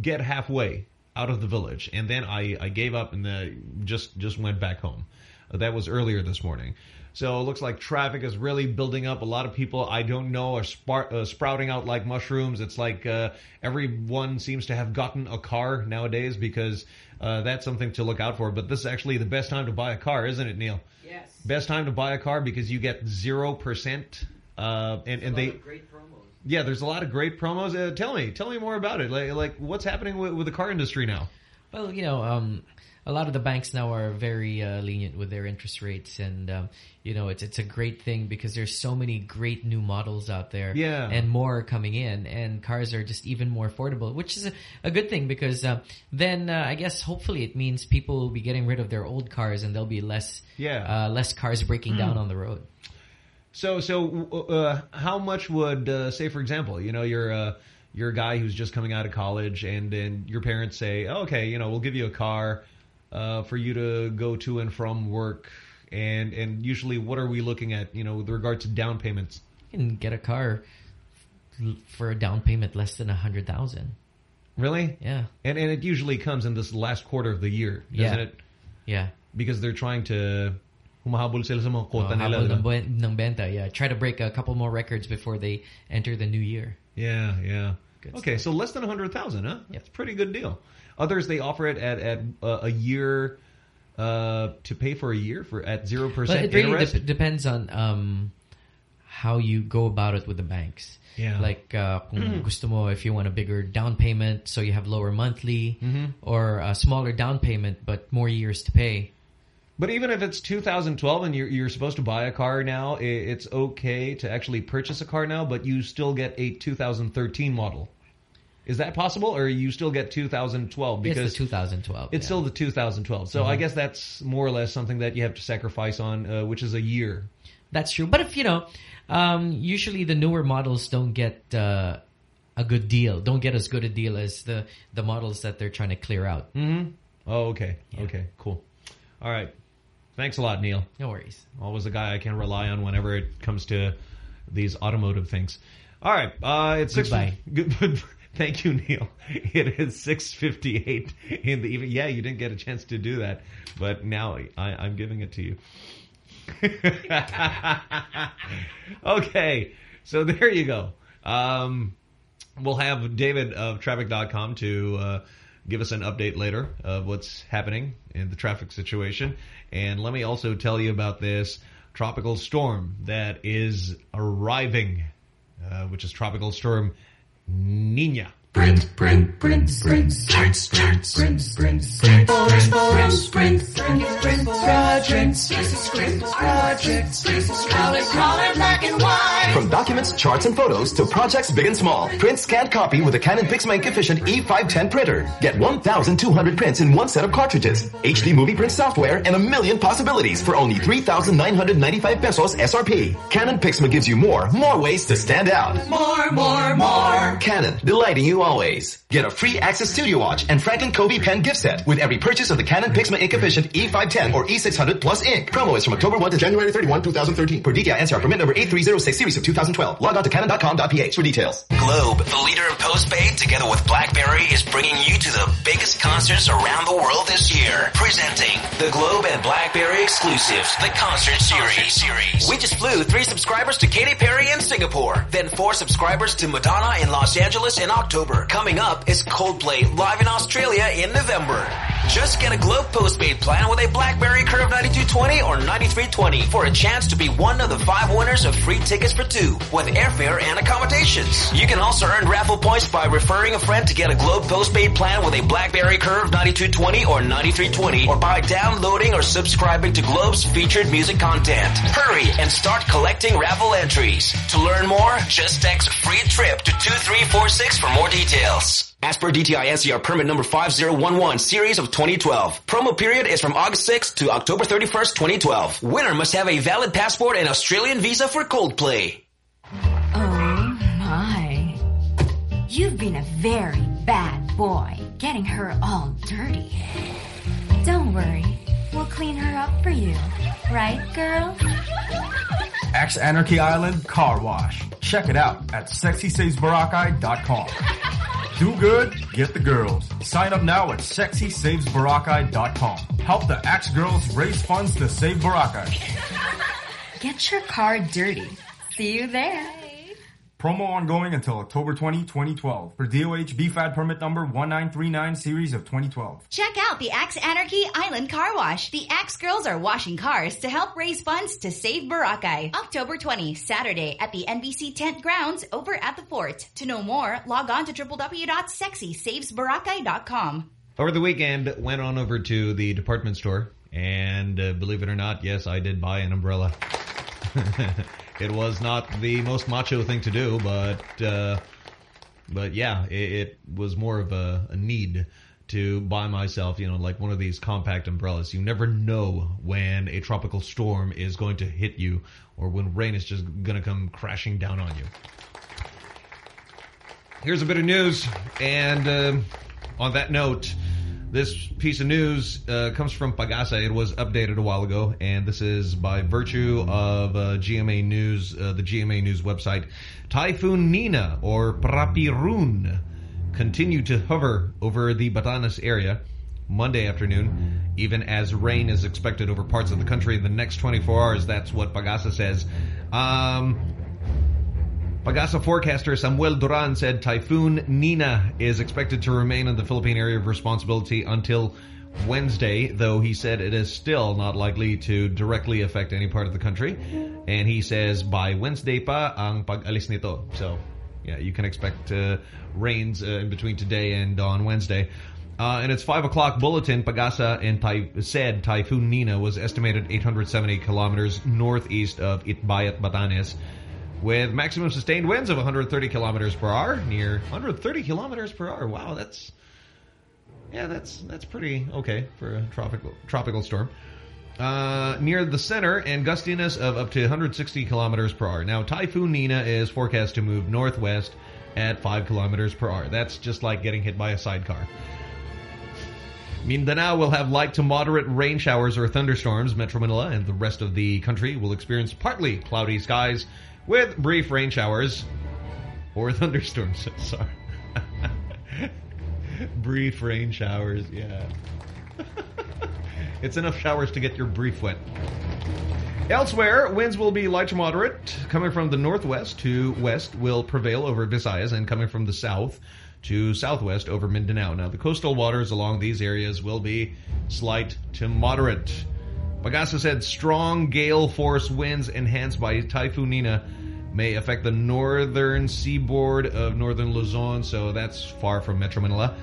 get halfway out of the village. And then I, I gave up and the, just, just went back home. Uh, that was earlier this morning. So it looks like traffic is really building up. A lot of people I don't know are spar- uh, sprouting out like mushrooms. It's like uh, everyone seems to have gotten a car nowadays because uh, that's something to look out for. But this is actually the best time to buy a car, isn't it, Neil? Yes. Best time to buy a car because you get 0%. Uh, and, and they great promos. yeah, there's a lot of great promos. Uh, tell me, tell me more about it. Like, like what's happening with, with the car industry now? Well, you know, um, a lot of the banks now are very uh, lenient with their interest rates, and um, you know, it's it's a great thing because there's so many great new models out there, Yeah. and more are coming in, and cars are just even more affordable, which is a, a good thing because uh, then uh, I guess hopefully it means people will be getting rid of their old cars, and there'll be less Yeah. uh, less cars breaking down on the road. So, so uh, how much would, uh, say, for example, you know, you're uh, you're a guy who's just coming out of college, and and your parents say, oh, okay, you know, we'll give you a car uh, for you to go to and from work, and and usually, what are we looking at, you know, with regard to down payments? You can get a car for a down payment less than a hundred thousand. Really? Yeah. And and it usually comes in this last quarter of the year, doesn't Yeah. it? Yeah. Because they're trying to humahabol sila sa mga quota Oh, nila. ng, ng benta, yeah. Try to break a couple more records before they enter the new year. Yeah, yeah. Good okay, so less than a hundred thousand, huh? That's a pretty good deal. Others they offer it at at uh, a year uh, to pay for a year for at zero percent. it really interest. dep- depends on um, how you go about it with the banks. Yeah. Like, uh, kung gusto mo, if you want a bigger down payment, so you have lower monthly, Mhm. or a smaller down payment, but more years to pay. But even if it's 2012 and you're you're supposed to buy a car now, it's okay to actually purchase a car now, but you still get a 2013 model. Is that possible, or you still get 2012 It's because the 2012. It's still the 2012. So I Mhm. guess that's more or less something that you have to sacrifice on, uh, which is a year. That's true. But if, you know, um, usually the newer models don't get uh, a good deal, don't get as good a deal as the, the models that they're trying to clear out. Mm-hmm. Oh, okay. Okay, cool. All right. Thanks a lot, Neil. No worries. Always a guy I can rely on whenever it comes to these automotive things. All right. Uh, it's six. Goodbye. Thank you, Neil. It is 6.58 in the evening. Yeah, you didn't get a chance to do that, but now I, I'm giving it to you. okay, so there you go. Um, we'll have David of traffic.com to uh, give us an update later of what's happening in the traffic situation. And let me also tell you about this tropical storm that is arriving, uh, which is Tropical Storm Nina. Print, print, print, print, charts, charts, print, print, print, print, print, print, print, projects, print, projects, color, color, black and white. From documents, charts, and photos to projects big and small, print, scan, copy with the Canon PIXMA Ink Efficient E510 printer. Get 1,200 prints in one set of cartridges, HD movie print software, and a million possibilities for only 3,995 pesos SRP. Canon PIXMA gives you more, more ways to stand out. More, more, more. Canon, delighting you always. Get a free Access Studio Watch and Franklin Covey pen gift set with every purchase of the Canon Pixma Ink Efficient E510 or E600 Plus ink. Promo is from October 1 to January 31, 2013. Per DTI NCR permit number 8306 series of 2012. Log on to canon.com.ph for details. Globe, the leader in postpaid, together with BlackBerry, is bringing you to the biggest concerts around the world this year. Presenting the Globe and BlackBerry exclusives, the concert series. We just flew three subscribers to Katy Perry in Singapore, then four subscribers to Madonna in Los Angeles in October. Coming up is Coldplay live in Australia in November. Just get a Globe postpaid plan with a BlackBerry Curve 9220 or 9320 for a chance to be one of the five winners of free tickets for two with airfare and accommodations. You can also earn raffle points by referring a friend to get a Globe postpaid plan with a BlackBerry Curve 9220 or 9320 or by downloading or subscribing to Globe's featured music content. Hurry and start collecting raffle entries. To learn more, just text free trip to 2346 for more details. As per DTI NCR permit number 5011 series of 2012. Promo period is from August 6th to October 31st, 2012. Winner must have a valid passport and Australian visa for Coldplay. Oh my. You've been a very bad boy, getting her all dirty. Don't worry, we'll clean her up for you. Right, girl? Axe Anarchy Island Car Wash. Check it out at sexysavesboracay.com. Do good, get the girls. Sign up now at sexysavesboracay.com. Help the Axe girls raise funds to save Boracay. Get your car dirty. See you there. Promo ongoing until October 20, 2012 for DOH BFAD permit number 1939 series of 2012. Check out the Axe Anarchy Island Car Wash. The Axe girls are washing cars to help raise funds to save Boracay. October 20, Saturday at the NBC tent grounds over at the port. To know more, log on to www.sexysavesboracay.com. Over the weekend, went on over to the department store, and uh, believe it or not, yes, I did buy an umbrella. it was not the most macho thing to do, but uh, but yeah, it, it was more of a, a need to buy myself, you know, like one of these compact umbrellas. You never know when a tropical storm is going to hit you or when rain is just going to come crashing down on you. Here's a bit of news, and uh, on that note, this piece of news uh, comes from Pagasa. It was updated a while ago, and this is by virtue of uh, GMA News, uh, the GMA News website. Typhoon Nina, or Prapiroon, continued to hover over the Batanes area Monday afternoon, even as rain is expected over parts of the country in the next 24 hours. That's what Pagasa says. Um, Pagasa forecaster Samuel Duran said Typhoon Nina is expected to remain in the Philippine area of responsibility until Wednesday, though he said it is still not likely to directly affect any part of the country. And he says by Wednesday pa ang pag-alis nito. So, yeah, you can expect uh, rains uh, in between today and on Wednesday. Uh, its 5 o'clock bulletin, Pagasa and Ty said Typhoon Nina was estimated 870 kilometers northeast of Itbayat, Batanes, with maximum sustained winds of 130 kilometers per hour, near 130 kilometers per hour. Wow, that's yeah, that's that's pretty okay for a tropical tropical storm. Uh, near the center and gustiness of up to 160 kilometers per hour. Now, Typhoon Nina is forecast to move northwest at 5 kilometers per hour. That's just like getting hit by a sidecar. Mindanao will have light to moderate rain showers or thunderstorms. Metro Manila and the rest of the country will experience partly cloudy skies with brief rain showers or thunderstorms. Sorry. brief rain showers, yeah. it's enough showers to get your brief wet. Elsewhere, winds will be light to moderate. Coming from the northwest to west will prevail over Visayas and coming from the south to southwest over Mindanao. Now, the coastal waters along these areas will be slight to moderate. Pagasa said strong gale force winds enhanced by Typhoon Nina may affect the northern seaboard of northern Luzon, so that's far from Metro Manila.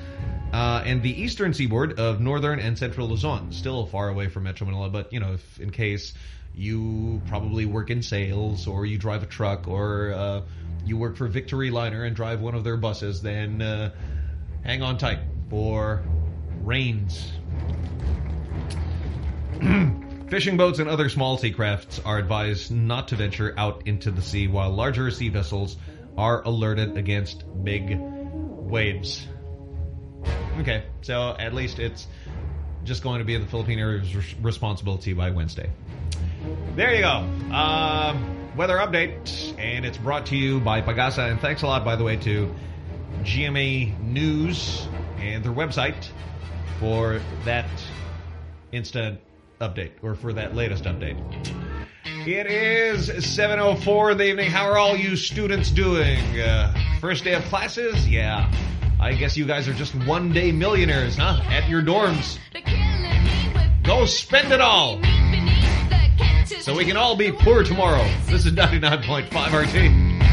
Uh, and the eastern seaboard of northern and central Luzon, still far away from Metro Manila, but, you know, if, in case you probably work in sales or you drive a truck or uh, you work for Victory Liner and drive one of their buses, then uh, hang on tight for rains. Fishing boats and other small sea crafts are advised not to venture out into the sea, while larger sea vessels are alerted against big waves. Okay, so at least it's just going to be the Philippine area's responsibility by Wednesday. There you go. Um, weather update, and it's brought to you by Pagasa. And thanks a lot, by the way, to GMA News and their website for that instant update, or for that latest update. It is 7.04 in the evening. How are all you students doing? Uh, first day of classes? Yeah. I guess you guys are just one-day millionaires, huh? At your dorms. Go spend it all so we can all be poor tomorrow. This is 99.5 RT.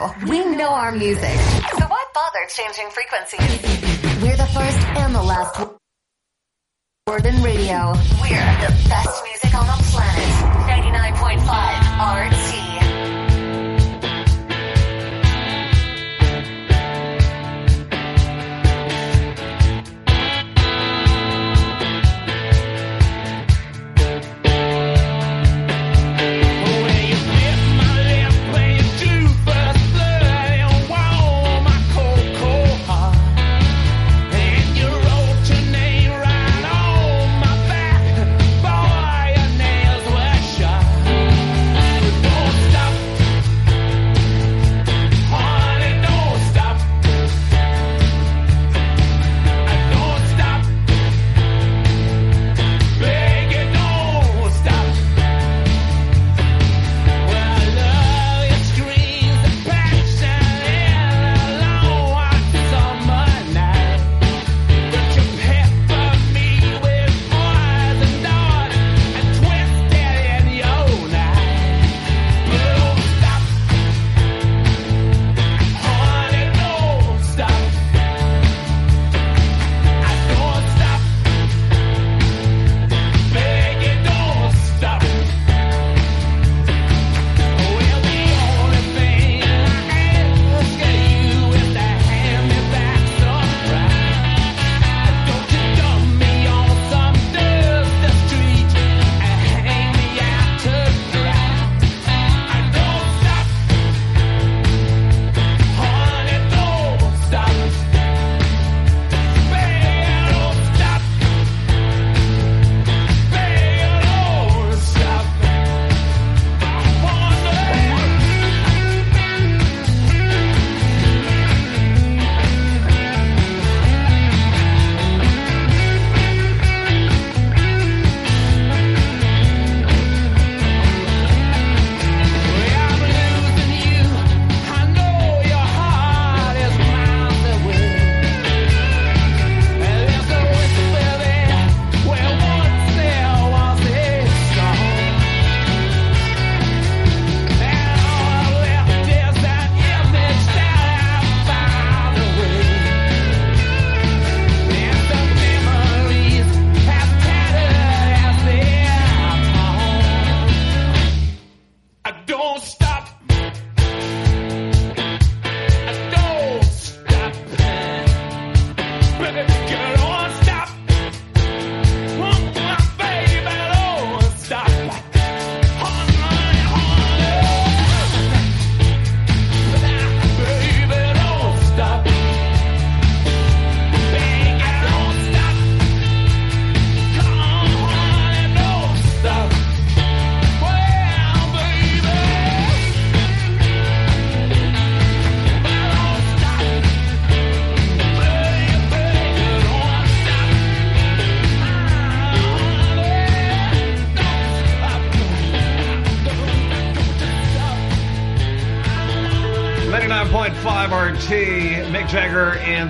while.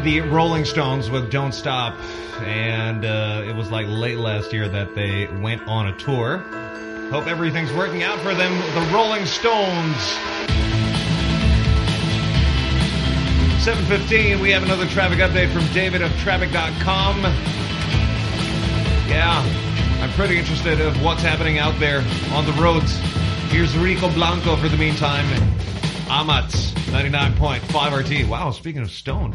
the Rolling Stones with Don't Stop. And uh, it was like late last year that they went on a tour. Hope everything's working out for them. The Rolling Stones. 7.15, we have another traffic update from David of traffic.com. Yeah, I'm pretty interested of what's happening out there on the roads. Here's Rico Blanco for the meantime. Amats, 99.5 RT. Wow, speaking of stoned.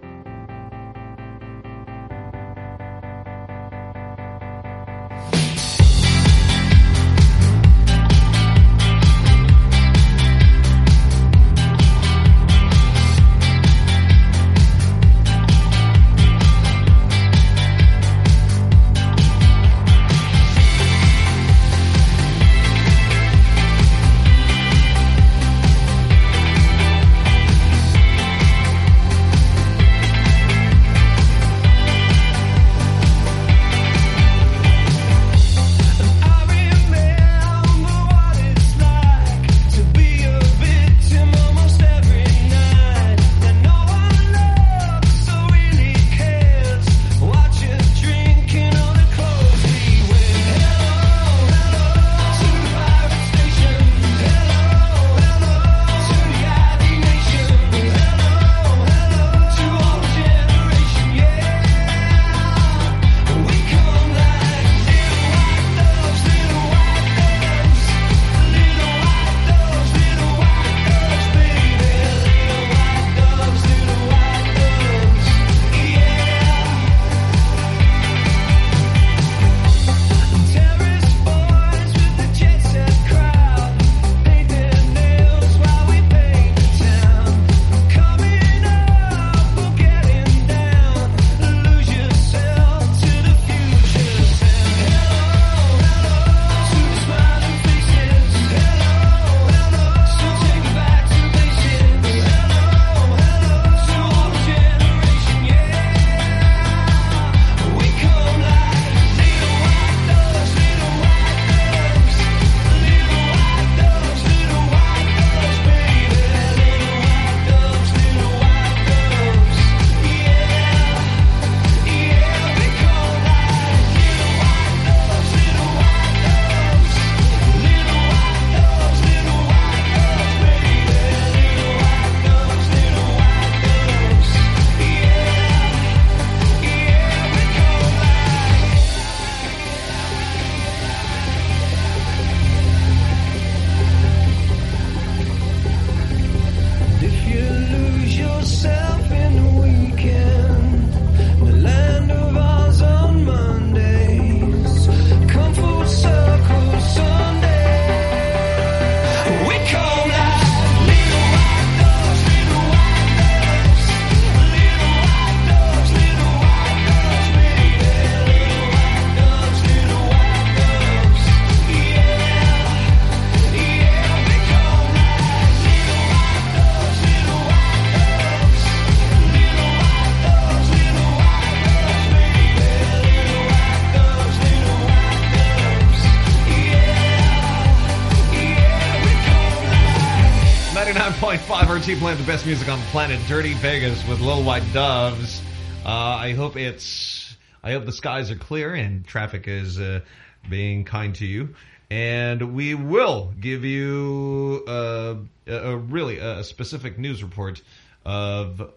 RT playing the best music on the planet, Dirty Vegas with Little White Doves. Uh, I hope it's, I hope the skies are clear and traffic is uh, being kind to you. And we will give you uh, a, a really a specific news report of,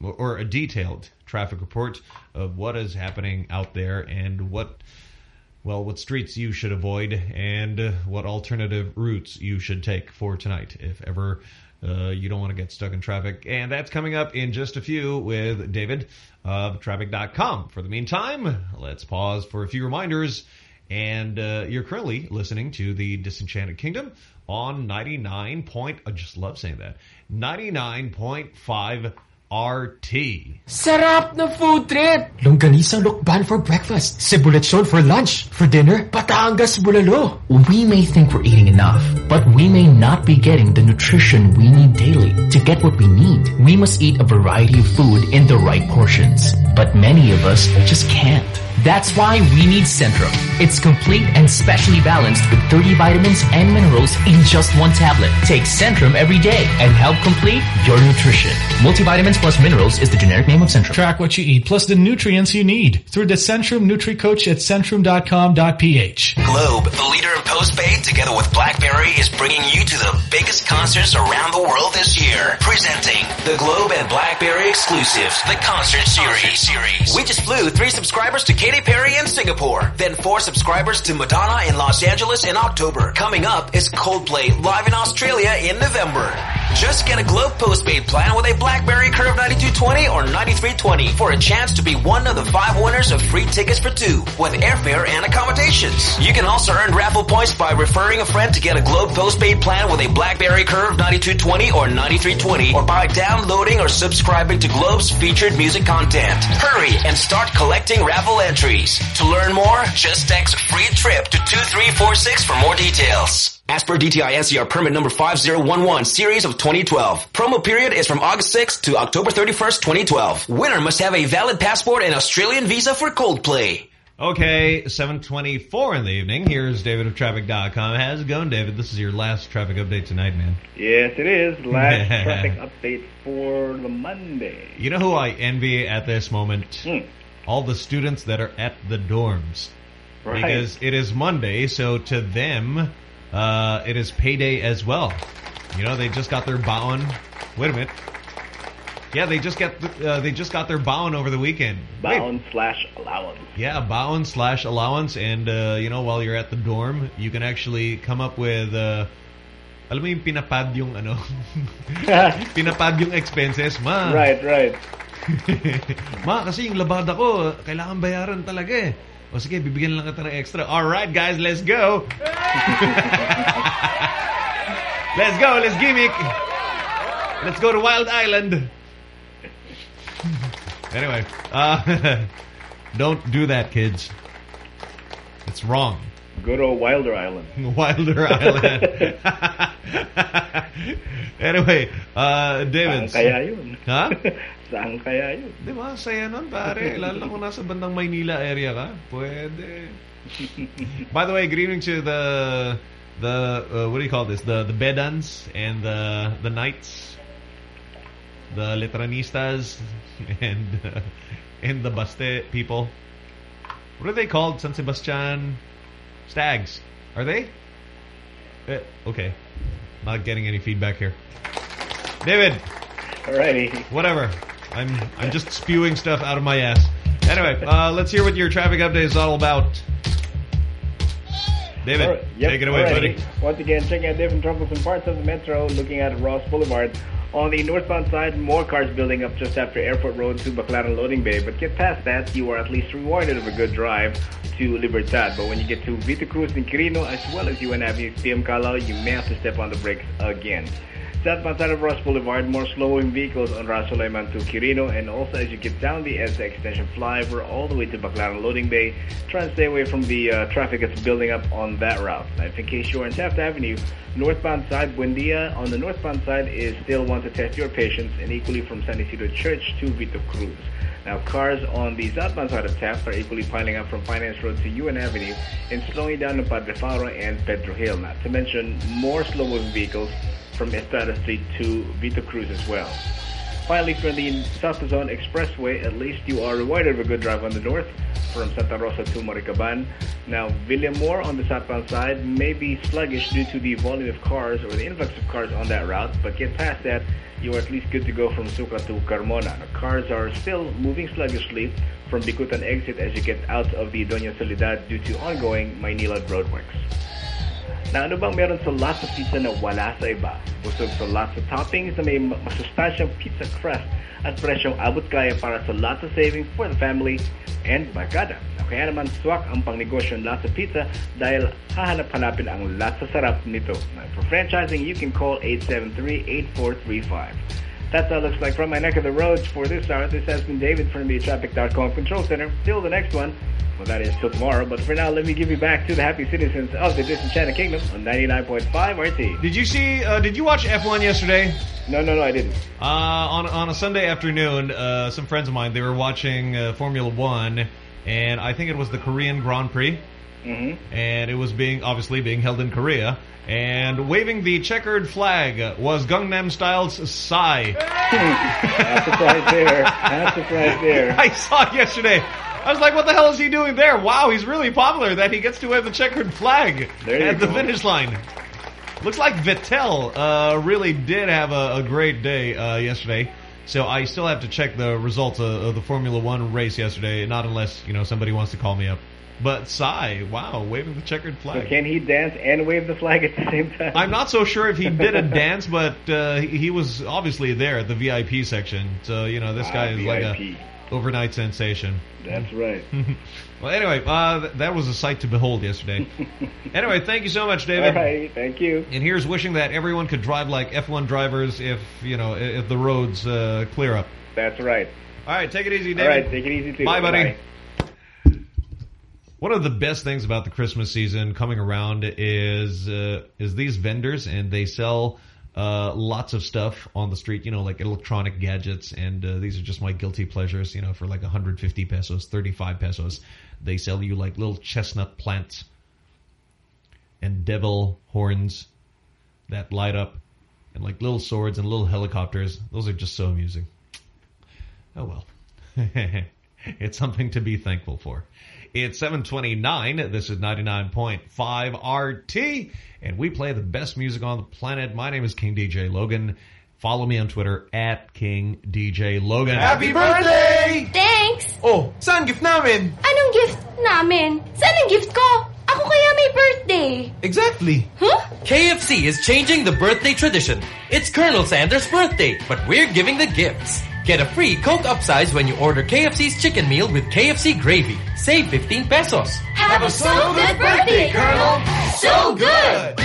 or a detailed traffic report of what is happening out there and what well, what streets you should avoid and uh, what alternative routes you should take for tonight if ever uh, you don't want to get stuck in traffic. And that's coming up in just a few with David of Traffic.com. For the meantime, let's pause for a few reminders. And uh, you're currently listening to the Disenchanted Kingdom on 99 point, I just love saying that, 99.5 RT. Sarap na food trip! Longganisa Lukban for breakfast, Cebuleton for lunch, for dinner, Batangas Bulalo. We may think we're eating enough, but we may not be getting the nutrition we need daily. To get what we need, we must eat a variety of food in the right portions. But many of us just can't. That's why we need Centrum. It's complete and specially balanced with 30 vitamins and minerals in just one tablet. Take Centrum every day and help complete your nutrition. Multivitamins plus minerals is the generic name of Centrum. Track what you eat plus the nutrients you need through the Centrum Nutri Coach at centrum.com.ph. Globe, the leader in postpaid, together with BlackBerry, is bringing you to the biggest concerts around the world this year. Presenting the Globe and BlackBerry exclusives, the concert series. We just flew three subscribers to Katy Perry in Singapore. Then four subscribers to Madonna in Los Angeles in October. Coming up is Coldplay live in Australia in November. Just get a Globe postpaid plan with a BlackBerry Curve 9220 or 9320 for a chance to be one of the five winners of free tickets for two with airfare and accommodations. You can also earn raffle points by referring a friend to get a Globe postpaid plan with a BlackBerry Curve 9220 or 9320 or by downloading or subscribing to Globe's featured music content. Hurry and start collecting raffle entries. To learn more, just text free trip to 2346 for more details. As per DTI NCR permit number 5011 series of 2012. Promo period is from August 6th to October 31st, 2012. Winner must have a valid passport and Australian visa for Coldplay. Okay, 724 in the evening. Here's David of Traffic.com. How's it going, David? This is your last traffic update tonight, man. Yes, it is. Last traffic update for the Monday. You know who I envy at this moment? Hmm. All the students that are at the dorms. Right. Because it is Monday, so to them, uh, it is payday as well. You know, they just got their baon. Wait a minute. Yeah, they just get uh, they just got their baon over the weekend. Bound slash allowance. Yeah, baon slash allowance, and uh, you know, while you're at the dorm, you can actually come up with, uh, alam mo yung pinapad yung ano, pinapad yung expenses, ma. Right, right. ma, kasi yung labada ko, kailangan bayaran talaga eh. O sige, bibigyan lang kita ng extra. Alright guys, let's go! let's go, let's gimmick! Let's go to Wild Island! Anyway, uh, don't do that, kids. It's wrong. Go to Wilder Island. Wilder Island. anyway, uh, David. Saan kaya yun? Ha? Saan kaya yun? Di ba? Saya nun, pare. Lalo kung nasa bandang Maynila area ka. Pwede. By the way, good evening to the the uh, what do you call this? The the bedans and the the knights, the letranistas, and uh, and the baste people. What are they called? San Sebastian stags. Are they? Eh, okay, not getting any feedback here. David. Alrighty. Whatever. I'm I'm just spewing stuff out of my ass. Anyway, uh, let's hear what your traffic update is all about. David, Alright, yep, take it away, alrighty. buddy. Once again, checking out different troublesome parts of the metro, looking at Ross Boulevard. On the northbound side, more cars building up just after Airport Road to Baclaran Loading Bay. But get past that, you are at least rewarded of a good drive to Libertad. But when you get to Vito Cruz and Quirino, as well as UN Avenue PM Calao, you may have to step on the brakes again. Southbound side of Roxas Boulevard, more slow-moving vehicles on Ras Sulaiman to Quirino, and also as you get down the EDSA extension flyover all the way to Baclaran Loading Bay, try and stay away from the uh, traffic that's building up on that route. Now, if in case you're on Taft Avenue, northbound side, Buendia on the northbound side is still one to test your patience, and equally from San Isidro Church to Vito Cruz. Now, cars on the southbound side of Taft are equally piling up from Finance Road to UN Avenue and slowing down in Padre Faura and Pedro Gil. Not to mention more slow-moving vehicles from Estrada Street to Vito Cruz as well. Finally, from the South Zone Expressway, at least you are rewarded with a good drive on the north from Santa Rosa to Moricaban. Now, Villamor on the southbound side may be sluggish due to the volume of cars or the influx of cars on that route, but get past that, you are at least good to go from Sucat to Carmona. Now, cars are still moving sluggishly from Bicutan exit as you get out of the Doña Soledad due to ongoing Maynilad roadworks. Na ano bang meron sa Lasa Pizza na wala sa iba? Busog sa Lasa toppings na may ma- masustansyang pizza crust at presyong abot kaya para sa Lasa savings for the family and barkada. Kaya naman swak ang pangnegosyo ng Lasa Pizza dahil hahanap-hanapin ang Lasa Sarap nito. For franchising, you can call 873-8435. That's how it looks like from my neck of the roads for this hour. This has been David from the Traffic.com Control Center. Till the next one. Well, that is till tomorrow. But for now, let me give you back to the happy citizens of the Disenchanted Kingdom on 99.5 RT. Did you see? Uh, did you watch F1 yesterday? No, no, no, I didn't. Uh, on on a Sunday afternoon, uh, some friends of mine they were watching uh, Formula One, and I think it was the Korean Grand Prix, Mm-hmm. and it was being obviously being held in Korea. And waving the checkered flag was Gangnam Style's Psy. That's prize there. That's prize there. I saw it yesterday. I was like, what the hell is he doing there? Wow, he's really popular that he gets to wave the checkered flag at the go. finish line. Looks like Vettel uh, really did have a, a great day uh, yesterday. So I still have to check the results of, of the Formula One race yesterday, not unless, you know, somebody wants to call me up. But Psy, wow, waving the checkered So flag. can he dance and wave the flag at the same time? I'm not so sure if he did a dance, but uh, he, he was obviously there at the VIP section. So, you know, this Ah, guy is like a overnight sensation. That's right. well, anyway, uh, th- that was a sight to behold yesterday. anyway, thank you so much, David. All right, thank you. And here's wishing that everyone could drive like F1 drivers if, you know, if the roads uh, clear up. That's right. All right, take it easy, David. All right, take it easy too. Bye, buddy. Bye. One of the best things about the Christmas season coming around is uh, is these vendors, and they sell uh, lots of stuff on the street. You know, like electronic gadgets, and uh, these are just my guilty pleasures. You know, for like 150 pesos, 35 pesos, they sell you like little chestnut plants and devil horns that light up, and like little swords and little helicopters. Those are just so amusing. Oh well. it's something to be thankful for. It's 729. This is 99.5 RT. And we play the best music on the planet. My name is King DJ Logan. Follow me on Twitter at King DJ Logan. Happy birthday! Thanks! Oh, saan gift namin? Anong gift namin? Saan ang gift ko? Ako kaya may birthday. Exactly. Huh? KFC is changing the birthday tradition. It's Colonel Sanders' birthday, but we're giving the gifts. Get a free Coke upsize when you order KFC's chicken meal with KFC gravy. Save 15 pesos. Have a so good birthday, Colonel! So good!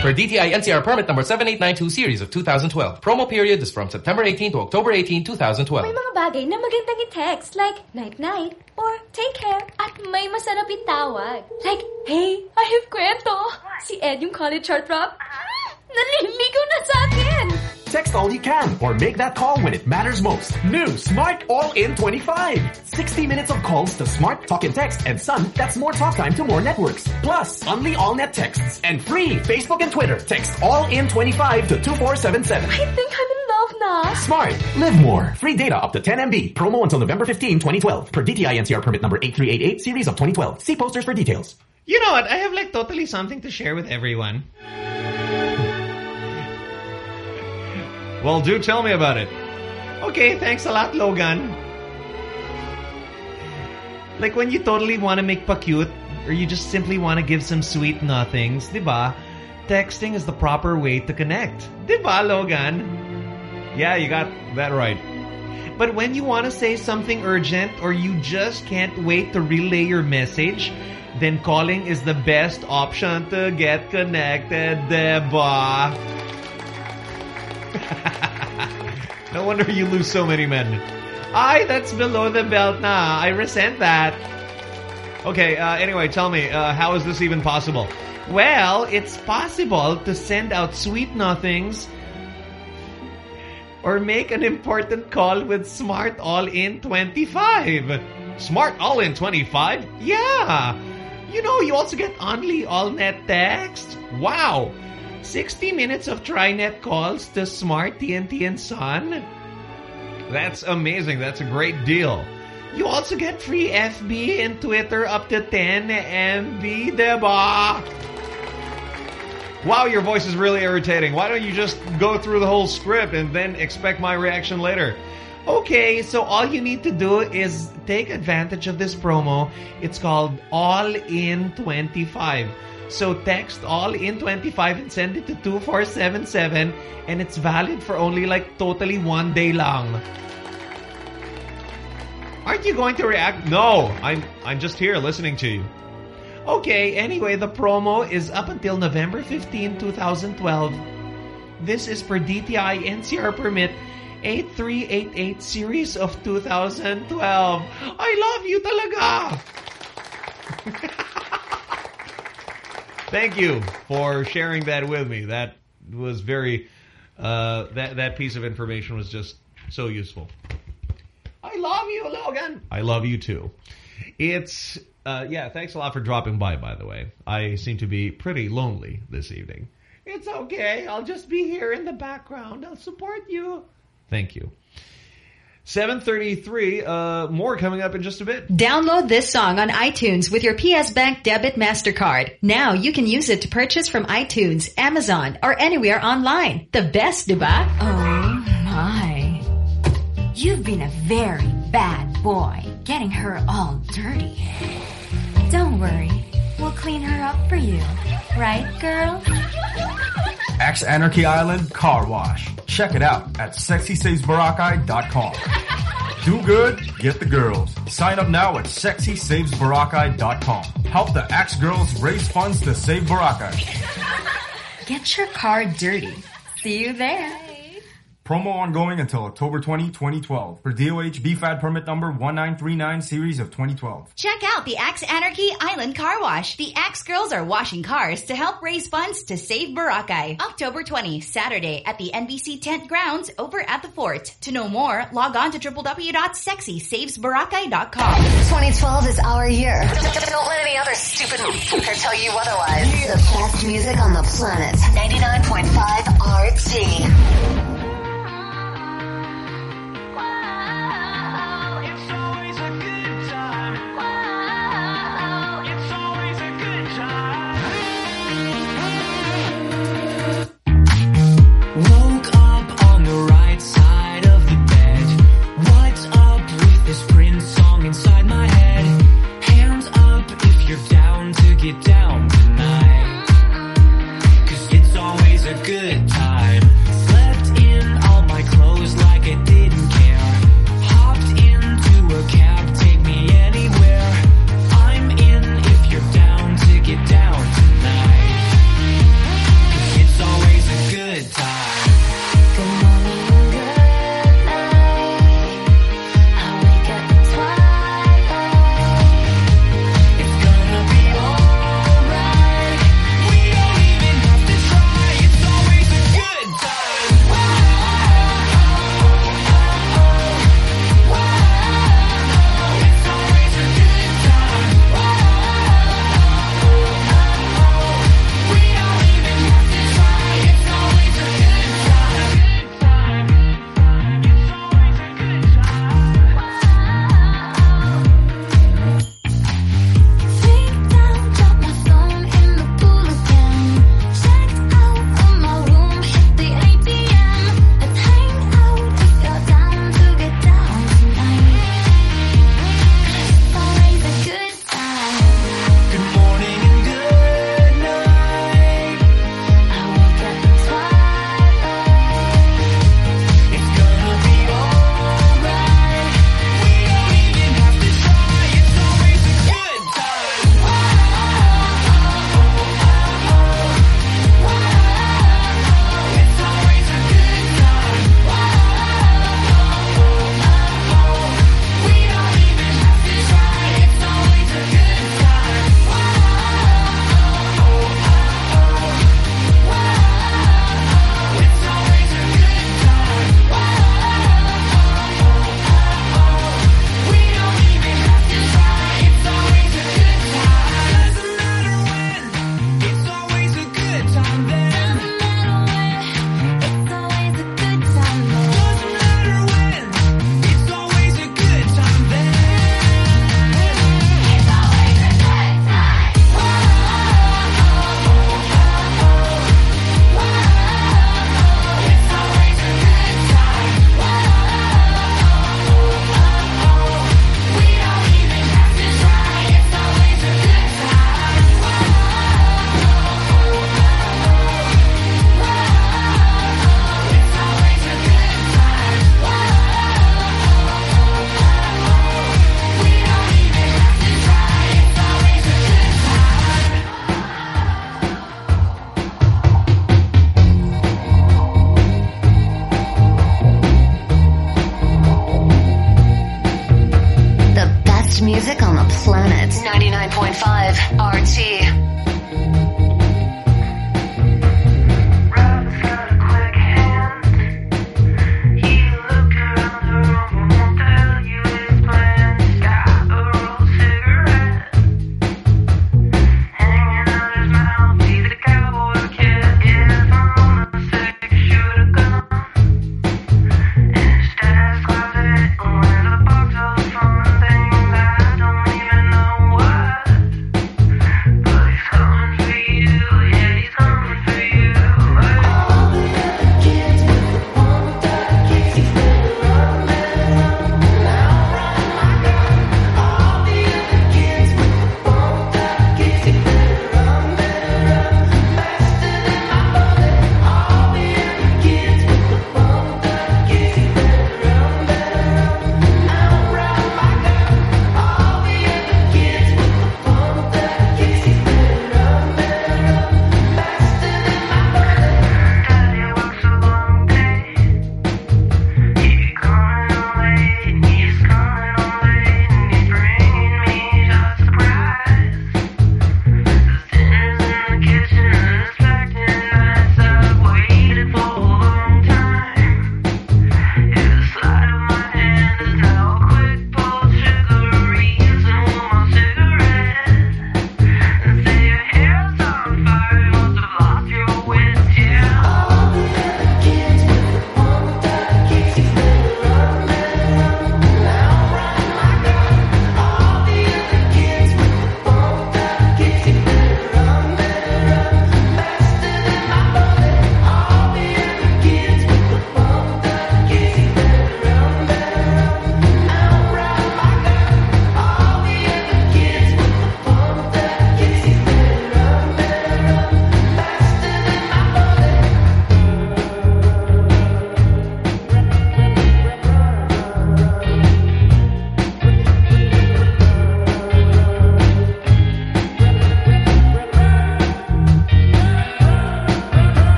For DTI NCR permit number 7892 series of 2012. Promo period is from September 18 to October 18, 2012. May mga bagay na magandang i-text like night-night or take care at may masarap itawag. Like, hey, I have kwento. Si Ed yung college heartthrob. Naliligaw na sa akin. Text all you can or make that call when it matters most. New Smart All-In 25. 60 minutes of calls to Smart Talk and Text and Sun that's more talk time to more networks. Plus, only all-net texts and free Facebook and Twitter. Text All-In 25 to 2477. I think I'm in love now. Smart. Live more. Free data up to 10 MB. Promo until November 15, 2012. Per DTI NCR permit number 8388 series of 2012. See posters for details. You know what? I have like totally something to share with everyone. Well, do tell me about it. Okay, thanks a lot, Logan. Like when you totally want to make pa cute, or you just simply want to give some sweet nothings, diba? Texting is the proper way to connect. Diba, Logan? Yeah, you got that right. But when you want to say something urgent or you just can't wait to relay your message, then calling is the best option to get connected, diba? no wonder you lose so many men. Ay, that's below the belt Nah, I resent that. Okay, uh, anyway, tell me, uh, how is this even possible? Well, it's possible to send out sweet nothings or make an important call with Smart All-In 25. Smart All-In 25? Yeah! You know, you also get only all-net text. Wow! 60 minutes of TriNet calls to Smart TNT and Sun. That's amazing. That's a great deal. You also get free FB and Twitter up to 10 MB, diba? Wow, your voice is really irritating. Why don't you just go through the whole script and then expect my reaction later? Okay, so all you need to do is take advantage of this promo. It's called All In 25. So text All In 25 and send it to 2477 and it's valid for only like totally one day long. Aren't you going to react? No, I'm I'm just here listening to you. Okay, anyway, the promo is up until November 15, 2012. This is per DTI NCR permit 8388 series of 2012. I love you talaga! Thank you for sharing that with me. That was very, uh, that, that piece of information was just so useful. I love you, Logan. I love you too. It's, uh, yeah, thanks a lot for dropping by, by the way. I seem to be pretty lonely this evening. It's okay. I'll just be here in the background. I'll support you. Thank you. 733, uh, more coming up in just a bit. Download this song on iTunes with your PS Bank debit MasterCard. Now you can use it to purchase from iTunes, Amazon, or anywhere online. The best, diba? Oh my. You've been a very bad boy, getting her all dirty. Don't worry, we'll clean her up for you. Right, girl? Axe Anarchy Island Car Wash. Check it out at sexysavesboracay.com. Do good, get the girls. Sign up now at sexysavesboracay.com. Help the Axe girls raise funds to save Boracay. Get your car dirty. See you there. Promo ongoing until October 20, 2012 for DOH BFAD permit number 1939 series of 2012. Check out the Axe Anarchy Island Car Wash. The Axe girls are washing cars to help raise funds to save Boracay. October 20, Saturday at the NBC tent grounds over at the fort. To know more, log on to www.sexysavesboracay.com. 2012 is our year. Don't let any other stupid fucker tell you otherwise. The best music on the planet. 99.5 RT.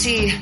99.5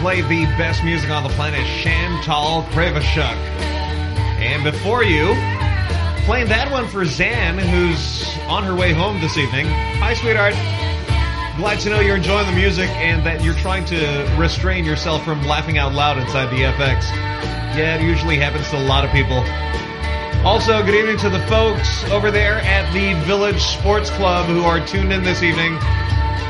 Played the best music on the planet, Chantal Kreviazuk. And before you, playing that one for Zan, who's on her way home this evening. Hi, sweetheart. Glad to know you're enjoying the music and that you're trying to restrain yourself from laughing out loud inside the FX. Yeah, it usually happens to a lot of people. Also, good evening to the folks over there at the Village Sports Club who are tuned in this evening.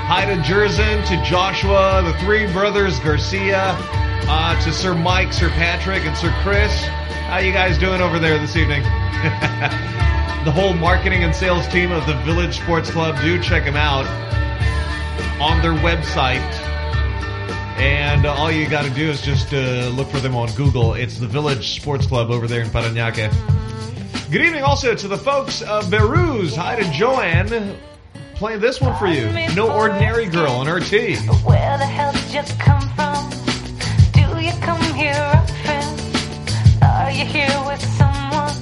Hi to Jerzen, to Joshua, the three brothers Garcia, uh, to Sir Mike, Sir Patrick, and Sir Chris. How you guys doing over there this evening? the whole marketing and sales team of the Village Sports Club, do check them out on their website. And uh, all you got to do is just uh, look for them on Google. It's the Village Sports Club over there in Paranaque. Good evening also to the folks of Beruz. Hi to Joanne. Playing this one for you. No Ordinary Girl on RT. Where the hell did you come from? Do you come here often? Are you here with someone?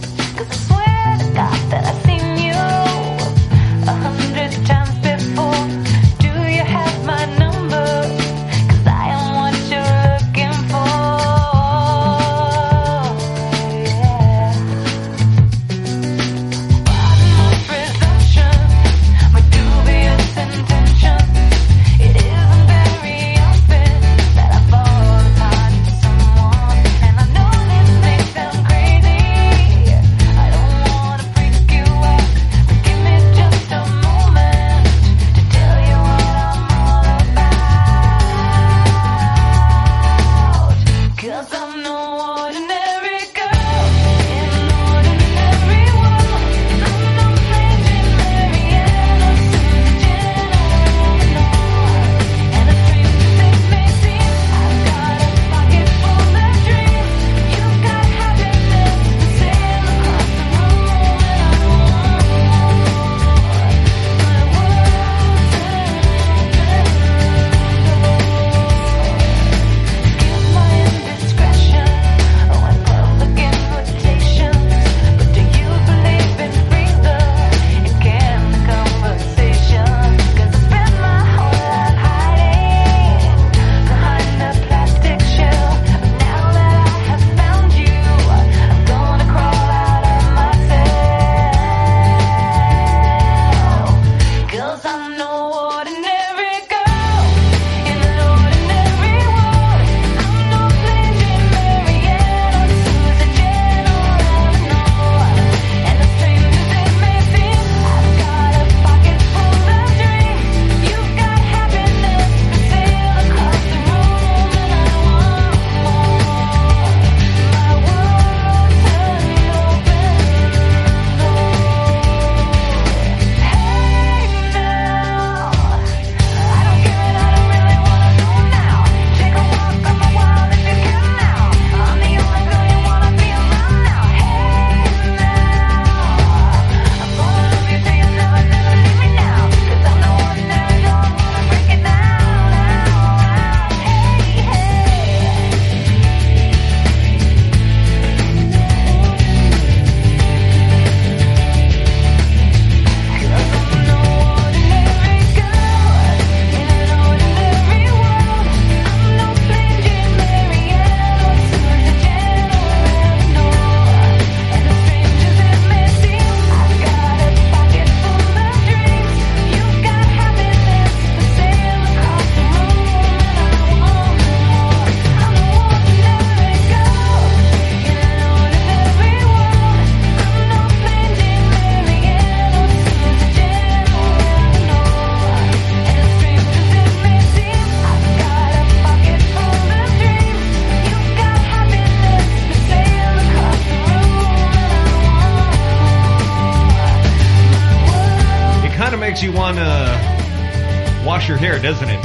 Doesn't it?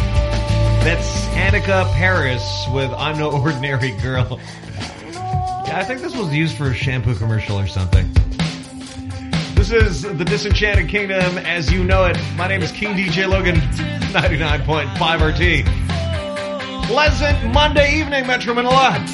That's Annika Paris with I'm No Ordinary Girl. Yeah, I think this was used for a shampoo commercial or something. This is the Disenchanted Kingdom as you know it. My name is King DJ Logan, 99.5 RT. Pleasant Monday evening, Metro Manila.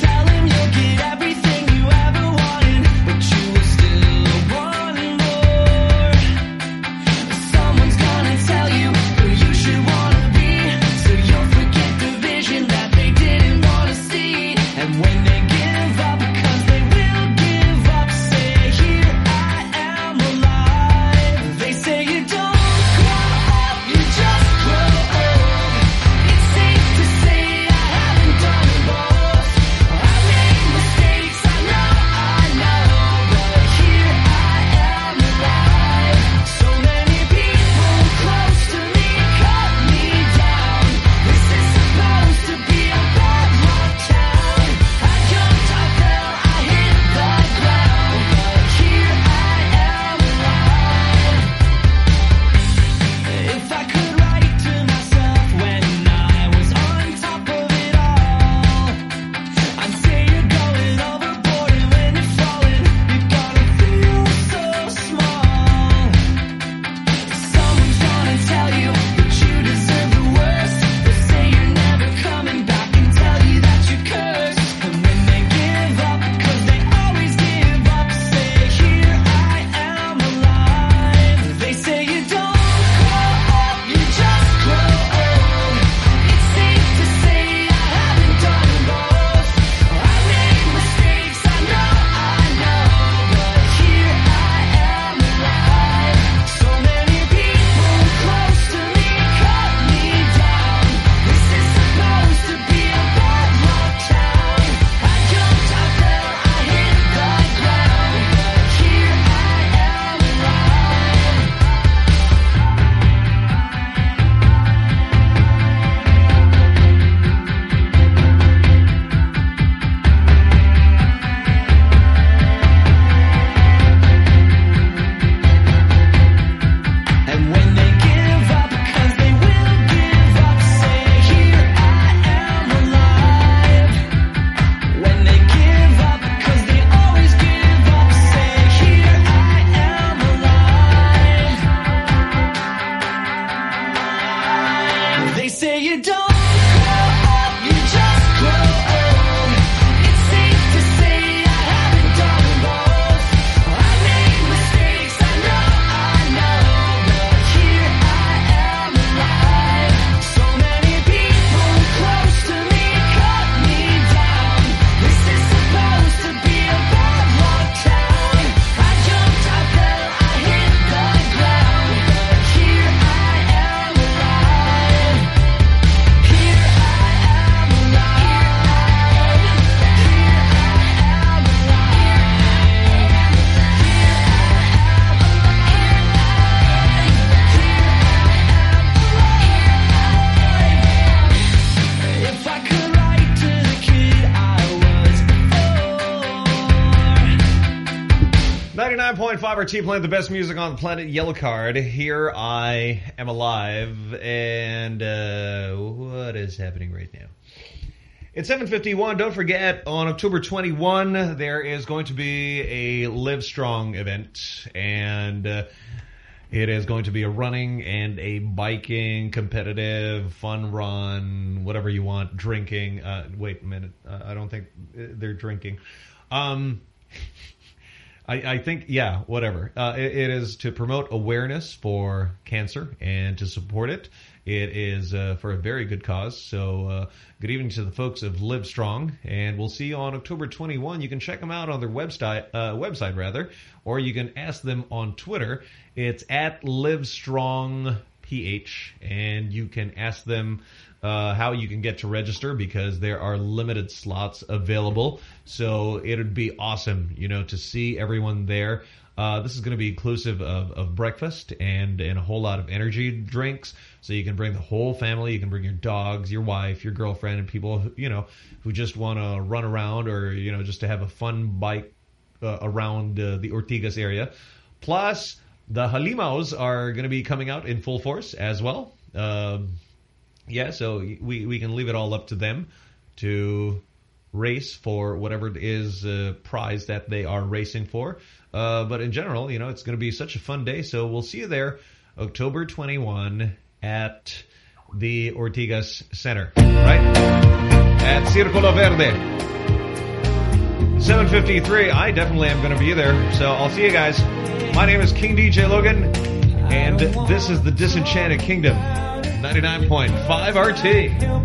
99.5 RT playing the best music on the planet, Yellowcard. Here I am alive, and uh, what is happening right now? It's 7.51. Don't forget, on October 21, there is going to be a Live Strong event, and uh, it is going to be a running and a biking, competitive, fun run, whatever you want, drinking. Uh, wait a minute. Uh, I don't think they're drinking. Um... I, I think, yeah, whatever. Uh, it, it is to promote awareness for cancer and to support it. It is uh, for a very good cause. So uh, good evening to the folks of Live Strong. And we'll see you on October 21. You can check them out on their website, uh, website rather, or you can ask them on Twitter. It's at Live Strong PH. And you can ask them uh, how you can get to register because there are limited slots available. So it would be awesome, you know, to see everyone there. Uh, this is going to be inclusive of, of breakfast and, and a whole lot of energy drinks. So you can bring the whole family. You can bring your dogs, your wife, your girlfriend, and people, who, you know, who just want to run around or, you know, just to have a fun bike uh, around uh, the Ortigas area. Plus, the Halimaos are going to be coming out in full force as well. Yeah, so we, we can leave it all up to them to race for whatever it is uh, prize that they are racing for. Uh, but in general, you know, it's going to be such a fun day. So we'll see you there October 21 at the Ortigas Center, right? At Circulo Verde. 753. I definitely am going to be there. So I'll see you guys. My name is King DJ Logan, and this is the Disenchanted Kingdom 99.5 RT.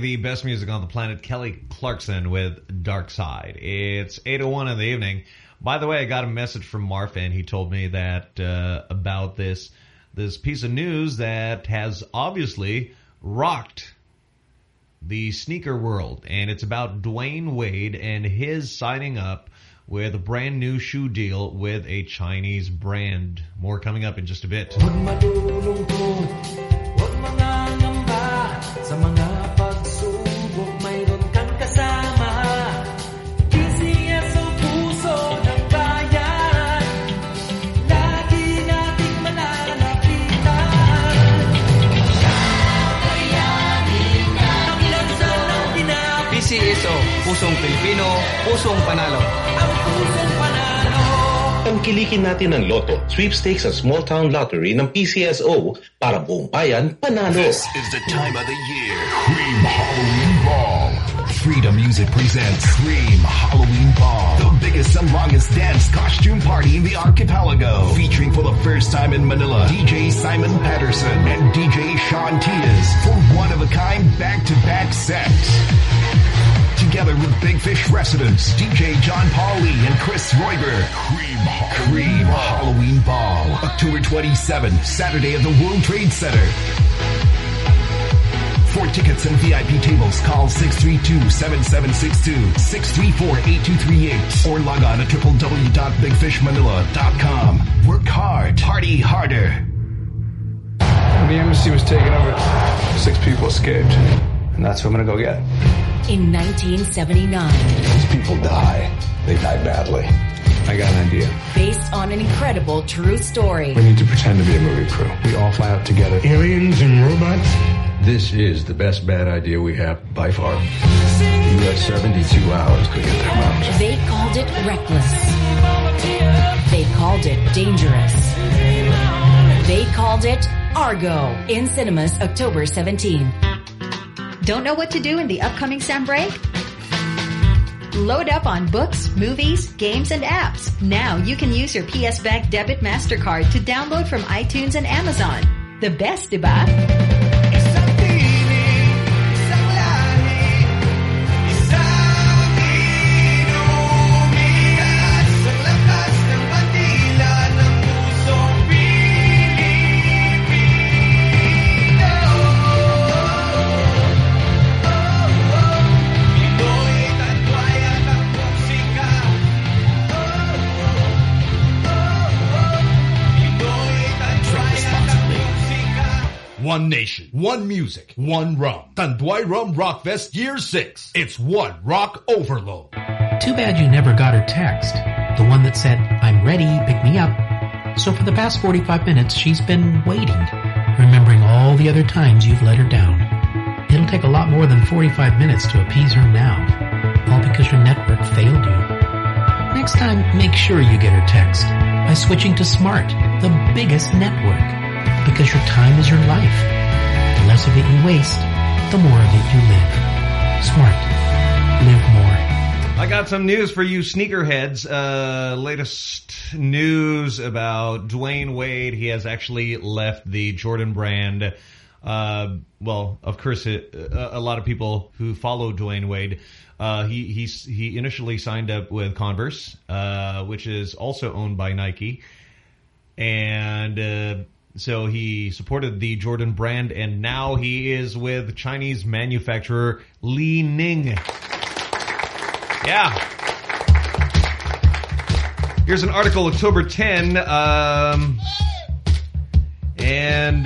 The best music on the planet. Kelly Clarkson with Dark Side. It's 8.01 in the evening. By the way, I got a message from Marfin. He told me that uh, about this this piece of news that has obviously rocked the sneaker world. And it's about Dwyane Wade and his signing up with a brand new shoe deal with a Chinese brand. More coming up in just a bit. Pusong Pilipino, Pusong Panalo. Ang pusong panalo Tangkilikin natin ang loto, sweepstakes at small town lottery ng PCSO para buong bayan panalo. This is the time of the year. Cream Halloween Ball. Freedom Music presents Cream Halloween Ball. The biggest and longest dance costume party in the archipelago. Featuring for the first time in Manila, DJ Simon Patterson and DJ Sean Tyas for one-of-a-kind back-to-back sets. Together with Big Fish residents, DJ John Paul Lee and Chris Royber. Cream, Cream Halloween Ball. October 27, Saturday at the World Trade Center. For tickets and VIP tables, call 632-7762, 634-8238, or log on to www.bigfishmanila.com. Work hard, party harder. When the embassy was taken over, six people escaped. And that's who I'm gonna go get. In 1979, These people die. They die badly. I got an idea. based on an incredible true story. We need to pretend to be a movie crew. We all fly out together. Aliens and robots? This is the best bad idea we have by far. You have 72 hours to get them out. They called it reckless. They called it dangerous. They called it Argo in cinemas October 17. Don't know what to do in the upcoming Sam break? Load up on books, movies, games, and apps. Now you can use your PS Bank Debit MasterCard to download from iTunes and Amazon. The best, diba? One nation, one music, one rum. Tanduay Rum Rock Fest Year 6. It's one rock overload. Too bad you never got her text. The one that said, I'm ready, pick me up. So for the past 45 minutes, she's been waiting, remembering all the other times you've let her down. It'll take a lot more than 45 minutes to appease her now, all because your network failed you. Next time, make sure you get her text by switching to Smart, the biggest network. Because your time is your life. The less of it you waste, the more of it you live. Smart. Live more. I got some news for you sneakerheads. Uh, latest news about Dwyane Wade. He has actually left the Jordan brand. Uh, well, of course, it, a, a lot of people who follow Dwyane Wade. Uh, he he he initially signed up with Converse, uh, which is also owned by Nike, and uh, so he supported the Jordan brand, and now he is with Chinese manufacturer Li Ning. Yeah. Here's an article, October 10. Um, and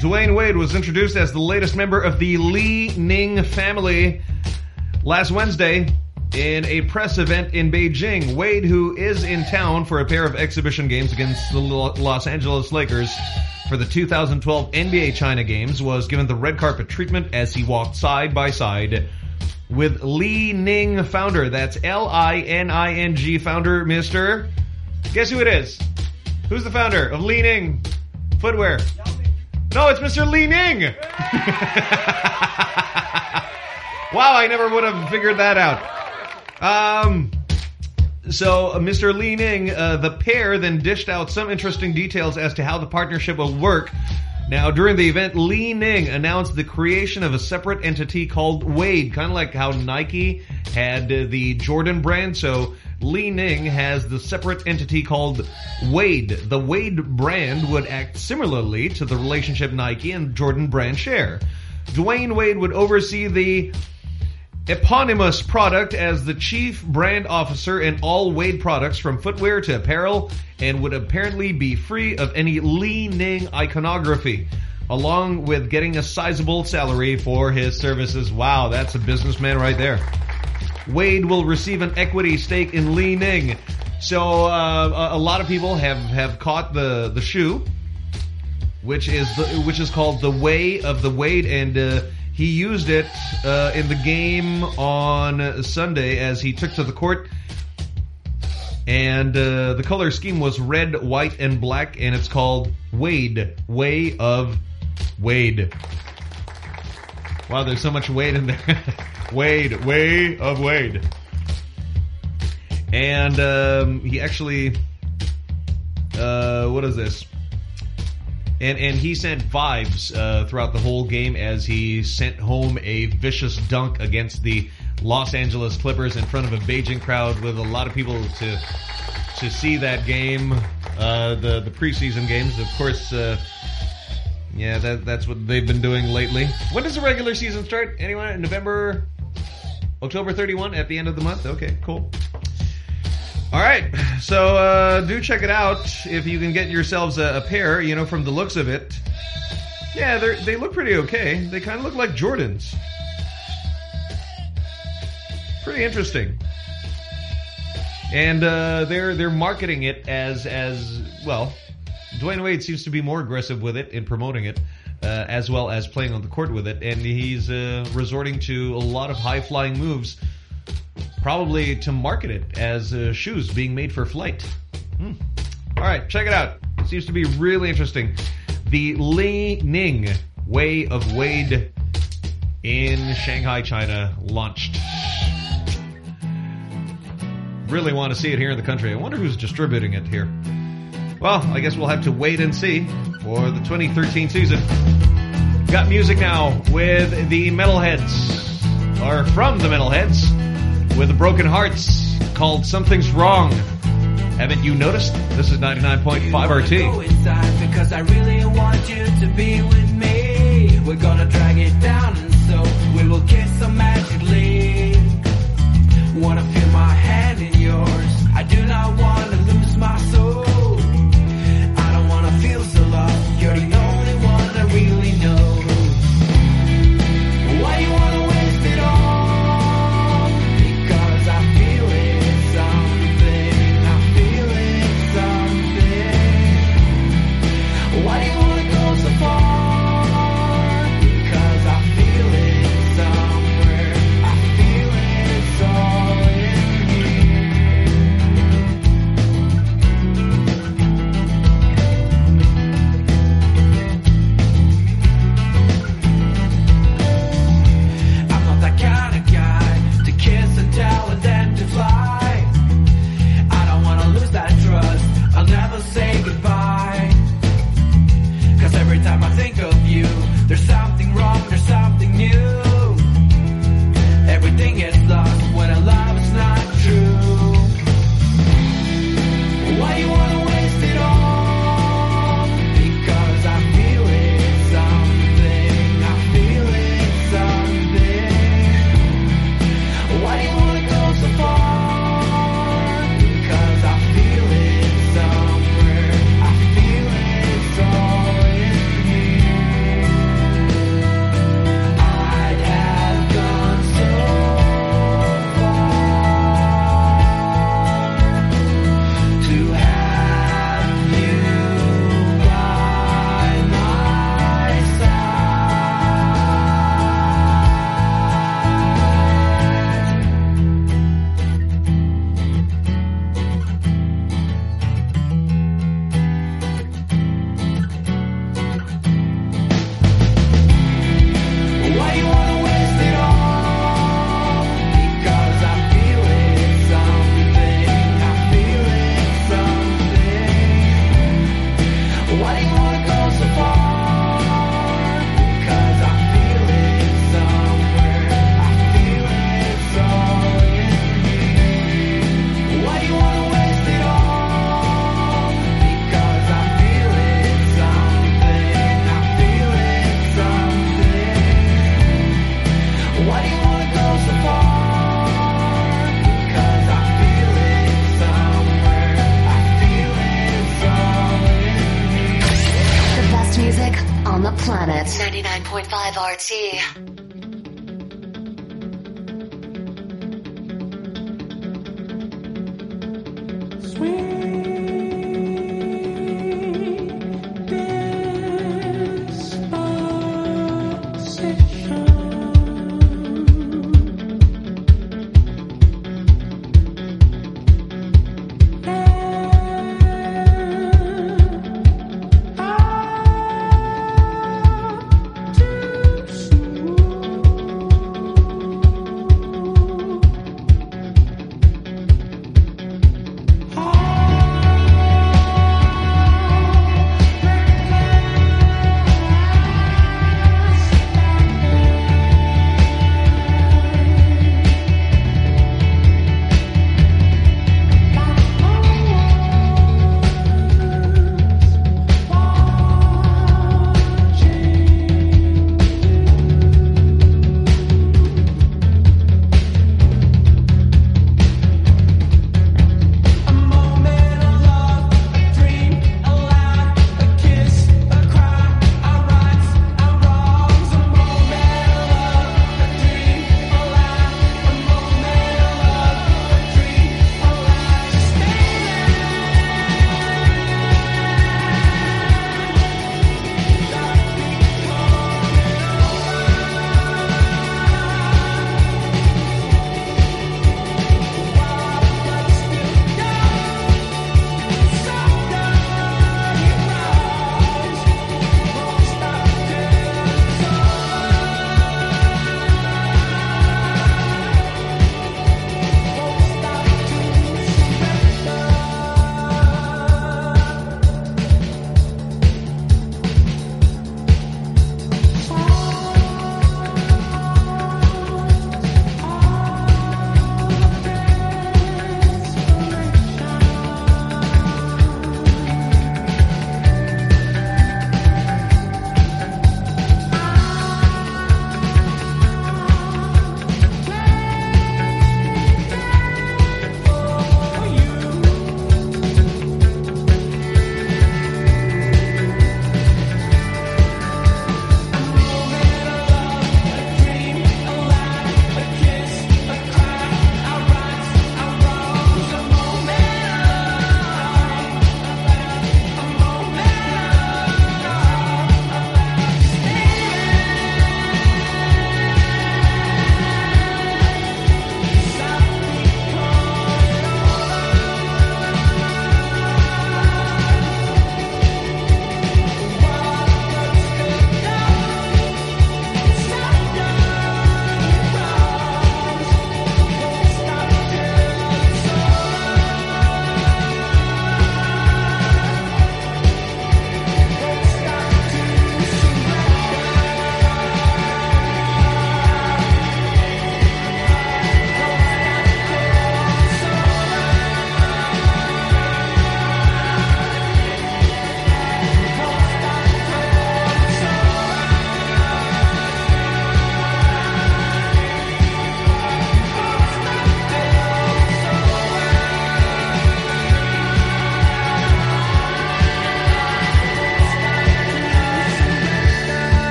Dwyane Wade was introduced as the latest member of the Li Ning family last Wednesday in a press event in Beijing. Wade, who is in town for a pair of exhibition games against the Los Angeles Lakers for the 2012 NBA China Games, was given the red carpet treatment as he walked side by side with Li Ning founder. That's L-I-N-I-N-G founder, Mr. Guess who it is? Who's the founder of Li Ning Footwear? No, it's Mr. Li Ning. wow, I never would have figured that out. Um, so uh, Mr. Li Ning, uh, the pair then dished out some interesting details as to how the partnership will work Now, during the event, Li Ning announced the creation of a separate entity called Wade, kind of like how Nike had uh, the Jordan brand. So Li Ning has the separate entity called Wade. The Wade brand would act similarly to the relationship Nike and Jordan brand share. Dwyane Wade would oversee the eponymous product as the chief brand officer in all Wade products from footwear to apparel and would apparently be free of any Li Ning iconography along with getting a sizable salary for his services. Wow, that's a businessman right there. Wade will receive an equity stake in Li Ning. So uh, a, a lot of people have, have caught the, the shoe, which is the, which is called the Way of the Wade, and uh, he used it uh, in the game on Sunday as he took to the court. And uh, the color scheme was red, white, and black, and it's called Wade, Way of Wade. Wow, there's so much Wade in there. Wade, Way of Wade. And um, he actually, uh, what is this? And and he sent vibes uh, throughout the whole game as he sent home a vicious dunk against the Los Angeles Clippers in front of a Beijing crowd with a lot of people to to see that game, uh, the the preseason games. Of course, uh, yeah, that that's what they've been doing lately. When does the regular season start? Anyone? November, October 31 at the end of the month. Okay, cool. All right, so uh, do check it out if you can get yourselves a, a pair. You know, from the looks of it, yeah, they look pretty okay. They kind of look like Jordans. Pretty interesting. And uh, they're they're marketing it as as well. Dwyane Wade seems to be more aggressive with it in promoting it, uh, as well as playing on the court with it, and he's uh, resorting to a lot of high flying moves probably to market it as uh, shoes being made for flight. Hmm. All right, check it out. Seems to be really interesting. The Li Ning Way of Wade in Shanghai, China launched. Really want to see it here in the country. I wonder who's distributing it here. Well, I guess we'll have to wait and see for the 2013 season. Got music now with the Metalheads, or from the Metalheads with Broken Hearts called Something's Wrong. Haven't you noticed? This is 99.5 Go RT. inside because I really want you to be with me. We're gonna drag it down and so we will kiss so magically. Wanna feel my hand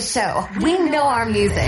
to show, we know our music.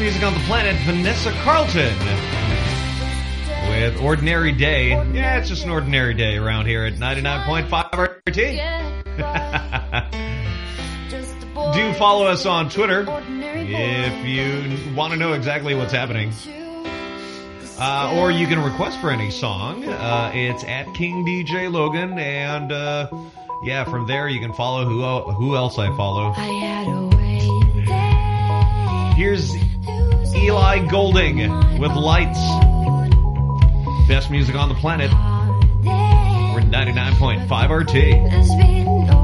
music on the planet, Vanessa Carlton. With Ordinary Day. Yeah, it's just an ordinary day around here at 99.5 RT. Do follow us on Twitter if you want to know exactly what's happening. Uh, or you can request for any song. Uh, it's at King DJ Logan, and uh, yeah, from there you can follow who who else I follow. I Here's Ellie Goulding with Lights. Best music on the planet. We're 99.5 RT.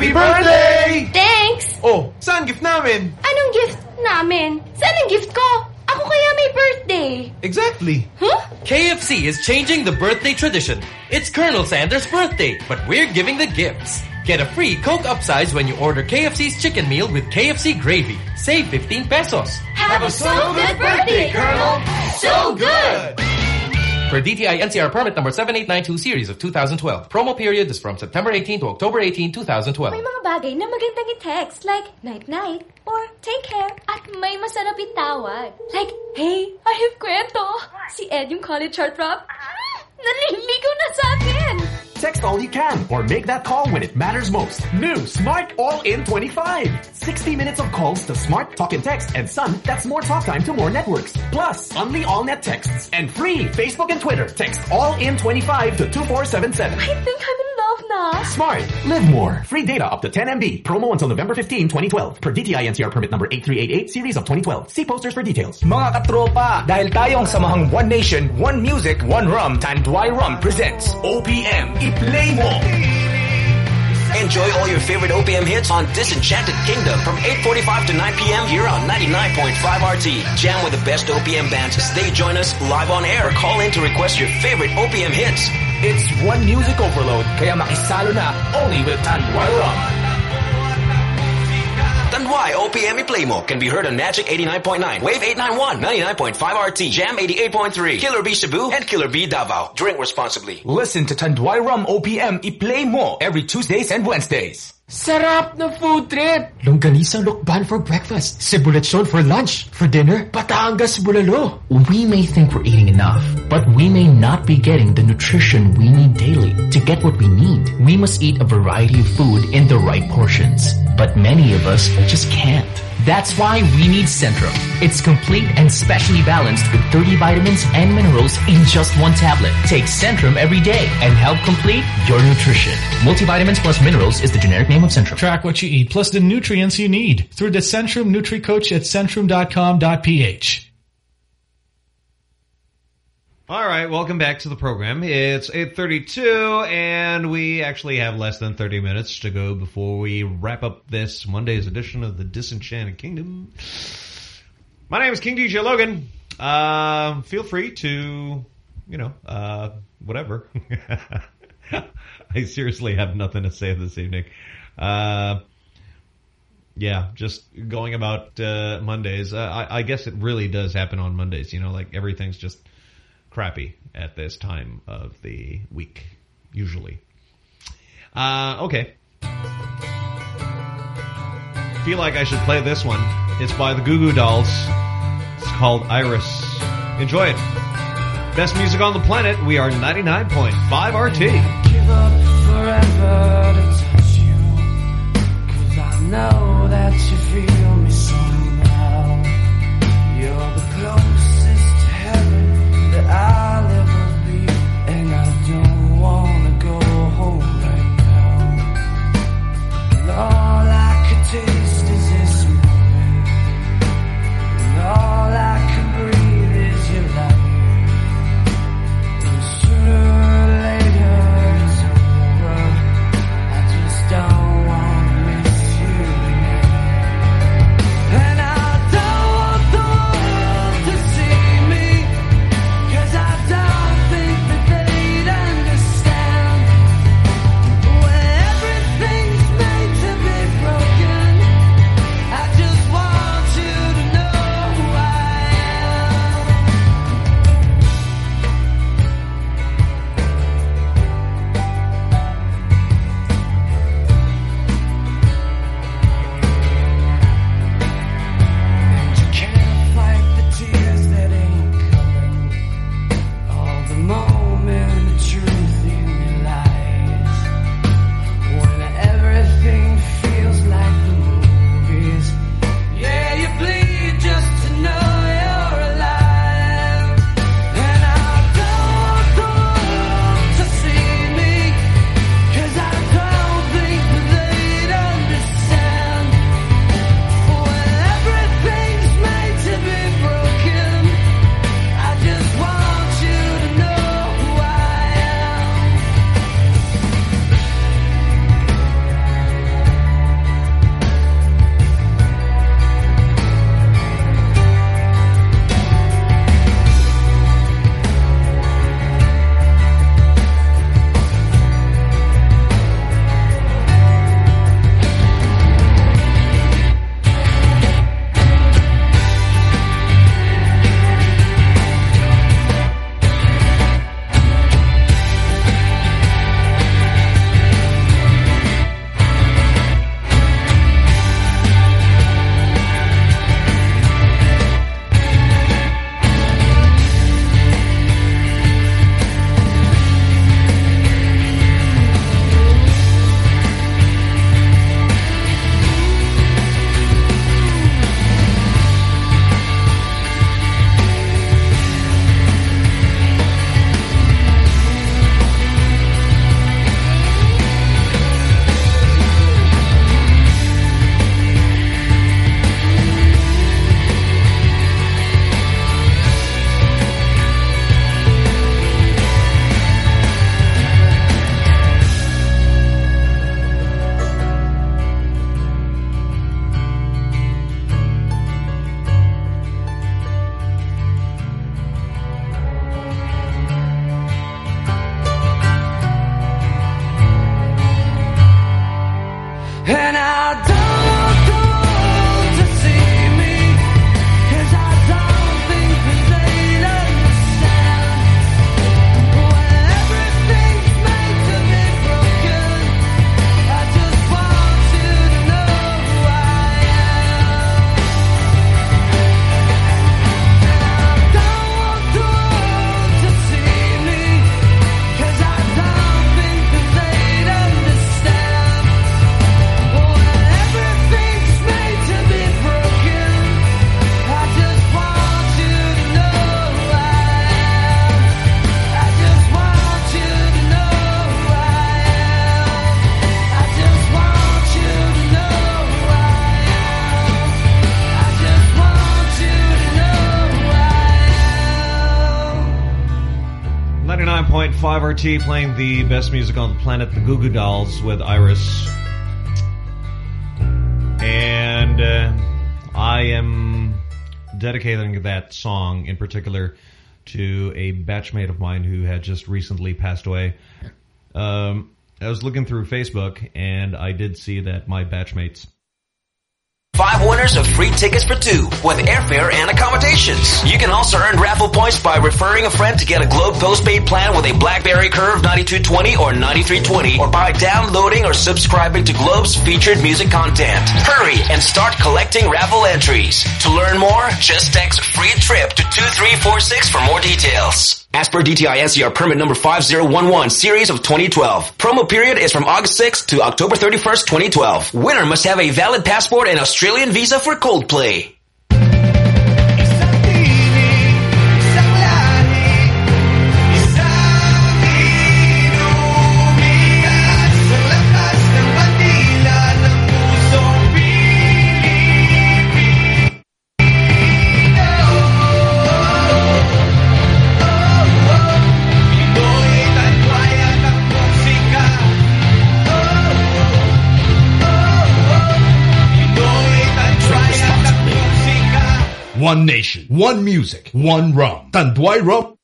Happy birthday! Thanks! Oh, saan gift namin? Anong gift namin? Saan ang gift ko? Ako kaya may birthday. Exactly. Huh? KFC is changing the birthday tradition. It's Colonel Sanders' birthday, but we're giving the gifts. Get a free Coke upsize when you order KFC's chicken meal with KFC gravy. Save 15 pesos. Have a so good birthday, Colonel! So good! Per DTI NCR permit number 7892 series of 2012. Promo period is from September 18 to October 18, 2012. May mga bagay na magandang i-text like night-night or take care at may masarap itawag. Like, hey, I have kwento. Si Ed yung college heartthrob. Ah! Naliligaw na sa akin. Text all you can or make that call when it matters most. New Smart All In 25. 60 minutes of calls to Smart Talk and Text and Sun that's more talk time to more networks. Plus, only all net texts and free Facebook and Twitter. Text All In 25 to 2477. I think I'm in love. now. Smart. Live more. Free data up to 10 MB. Promo until November 15, 2012. Per DTI NCR permit number 8388 series of 2012. See posters for details. Mga katropa, dahil tayo ang samahang One Nation, One Music, One Rum, Tanduay Rum presents OPM. I-play mo! Enjoy all your favorite OPM hits on Disenchanted Kingdom from 8.45 to 9 p.m. here on 99.5 RT. Jam with the best OPM bands as they join us live on air. Call in to request your favorite OPM hits. It's one music overload, kaya makisalo na only with Tanduay Rum. Tanduay OPM I-play mo can be heard on Magic 89.9, Wave 891, 99.5 RT, Jam 88.3, Killer B Cebu, and Killer B Davao. Drink responsibly. Listen to Tanduay Rum OPM I-play mo every Tuesdays and Wednesdays. Sarap na food trip! Longganisa Lucban for breakfast, Cebuletson for lunch, for dinner, Batangas Bulalo. We may think we're eating enough, but we may not be getting the nutrition we need daily. To get what we need, we must eat a variety of food in the right portions. But many of us just can't. That's why we need Centrum. It's complete and specially balanced with 30 vitamins and minerals in just one tablet. Take Centrum every day and help complete your nutrition. Multivitamins plus minerals is the generic name of Centrum. Track what you eat plus the nutrients you need through the Centrum NutriCoach at centrum.com.ph. All right, welcome back to the program. It's 8.32, and we actually have less than 30 minutes to go before we wrap up this Monday's edition of the Disenchanted Kingdom. My name is King DJ Logan. Uh, feel free to, you know, uh, whatever. I seriously have nothing to say this evening. Uh, yeah, just going about uh, Mondays. Uh, I, I guess it really does happen on Mondays. You know, like everything's just crappy at this time of the week, usually. Uh, okay. Feel like I should play this one. It's by the Goo Goo Dolls. It's called Iris. Enjoy it. Best music on the planet. We are 99.5 RT. give up forever to touch you. Cause I know that you feel heaven 5RT playing the best music on the planet, the Goo Goo Dolls with Iris. And uh, I am dedicating that song in particular to a batchmate of mine who had just recently passed away. Um, I was looking through Facebook and I did see that my batchmates Five winners of free tickets for two with airfare and accommodations. You can also earn raffle points by referring a friend to get a Globe postpaid plan with a BlackBerry Curve 9220 or 9320 or by downloading or subscribing to Globe's featured music content. Hurry and start collecting raffle entries. To learn more, just text free trip to 2346 for more details. As per DTI NCR permit number 5011 series of 2012. Promo period is from August 6th to October 31st, 2012. Winner must have a valid passport and Australian visa for Coldplay. One nation, one music, one rum. Tanduay Rum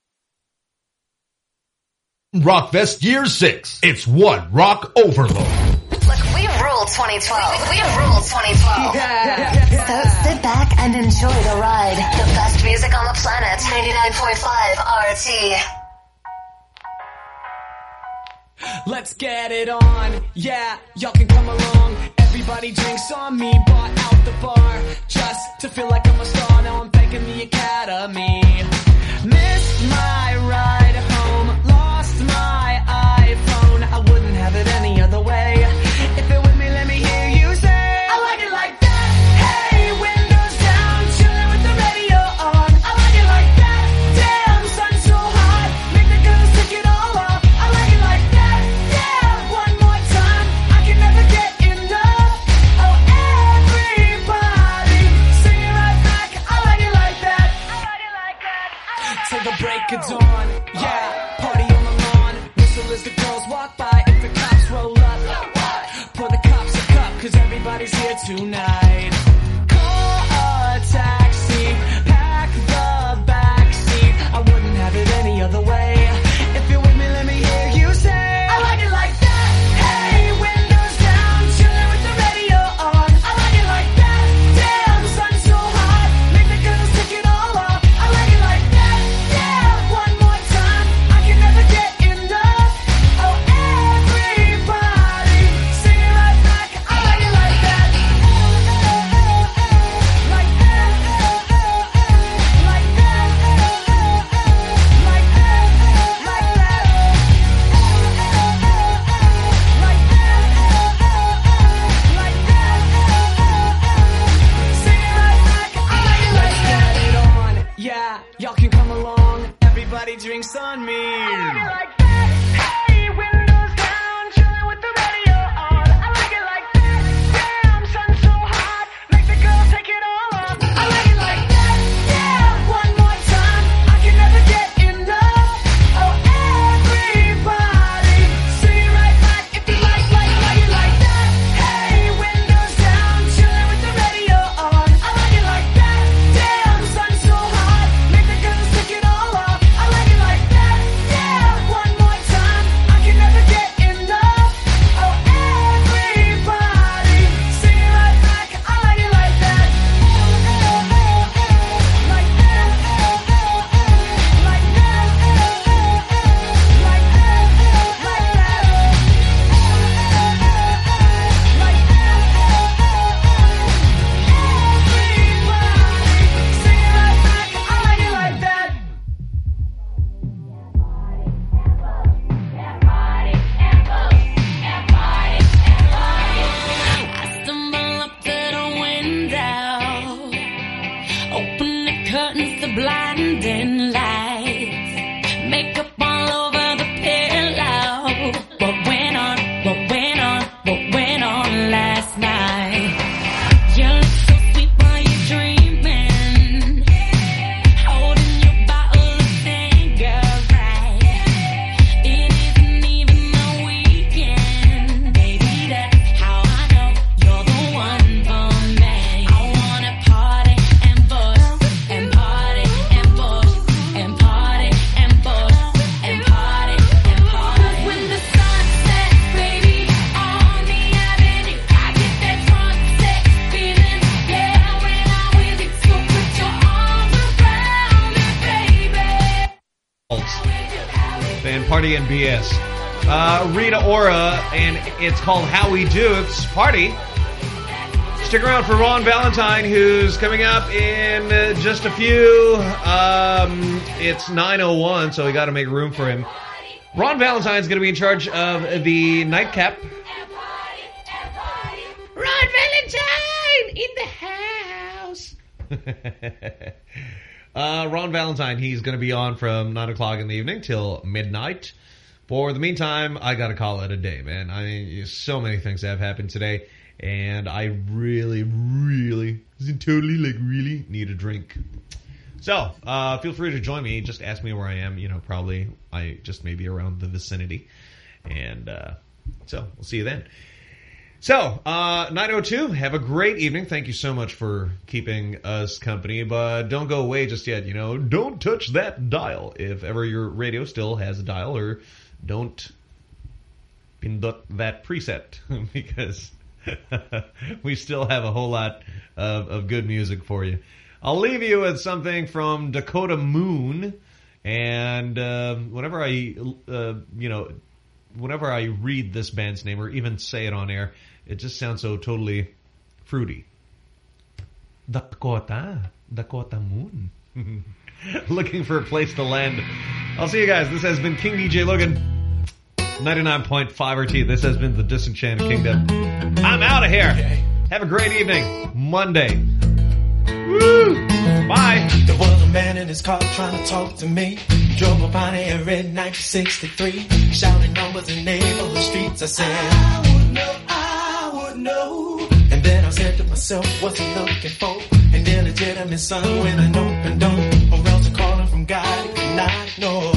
Rockfest Year 6. It's one rock overload. Look, we rule 2012. We rule 2012. Yeah. So sit back and enjoy the ride. The best music on the planet. 99.5 RT. Let's get it on. Yeah, y'all can come along. Everybody drinks on me, bought out the bar. Just to feel like I'm a star. Now I'm thanking the academy. Missed my ride of dawn. Yeah, party on the lawn. Whistle as the girls walk by. If the cops roll up, pour the cops a cup, cause everybody's here tonight. Party. Stick around for Ron Valentine, who's coming up in just a few. Um, it's 9.01, so we got to make room for him. Ron Valentine's going to be in charge of the nightcap. Ron Valentine in the house. uh, Ron Valentine, he's going to be on from 9 o'clock in the evening till midnight. For the meantime, I got to call it a day, man. I mean, so many things have happened today, and I really, really, totally, like, really need a drink. So, uh, feel free to join me. Just ask me where I am. You know, probably I just maybe around the vicinity. And uh, so, we'll see you then. So, uh, 902, have a great evening. Thank you so much for keeping us company, but don't go away just yet. You know, don't touch that dial if ever your radio still has a dial, or don't pindot that preset because we still have a whole lot of, of good music for you. I'll leave you with something from Dakota Moon, and uh, whenever I, uh, you know, whenever I read this band's name or even say it on air, it just sounds so totally fruity. Dakota, Dakota Moon. Looking for a place to land. I'll see you guys. This has been King DJ Logan. 99.5 RT. This has been the Disenchanted Kingdom. I'm out of here. Have a great evening. Monday. Woo! Bye. There was a man in his car trying to talk to me. Drove up on a red 1963, shouting numbers in neighborhood streets. I said, I would know, I would know. And then I said to myself, what's he looking for? An illegitimate son with an open door, could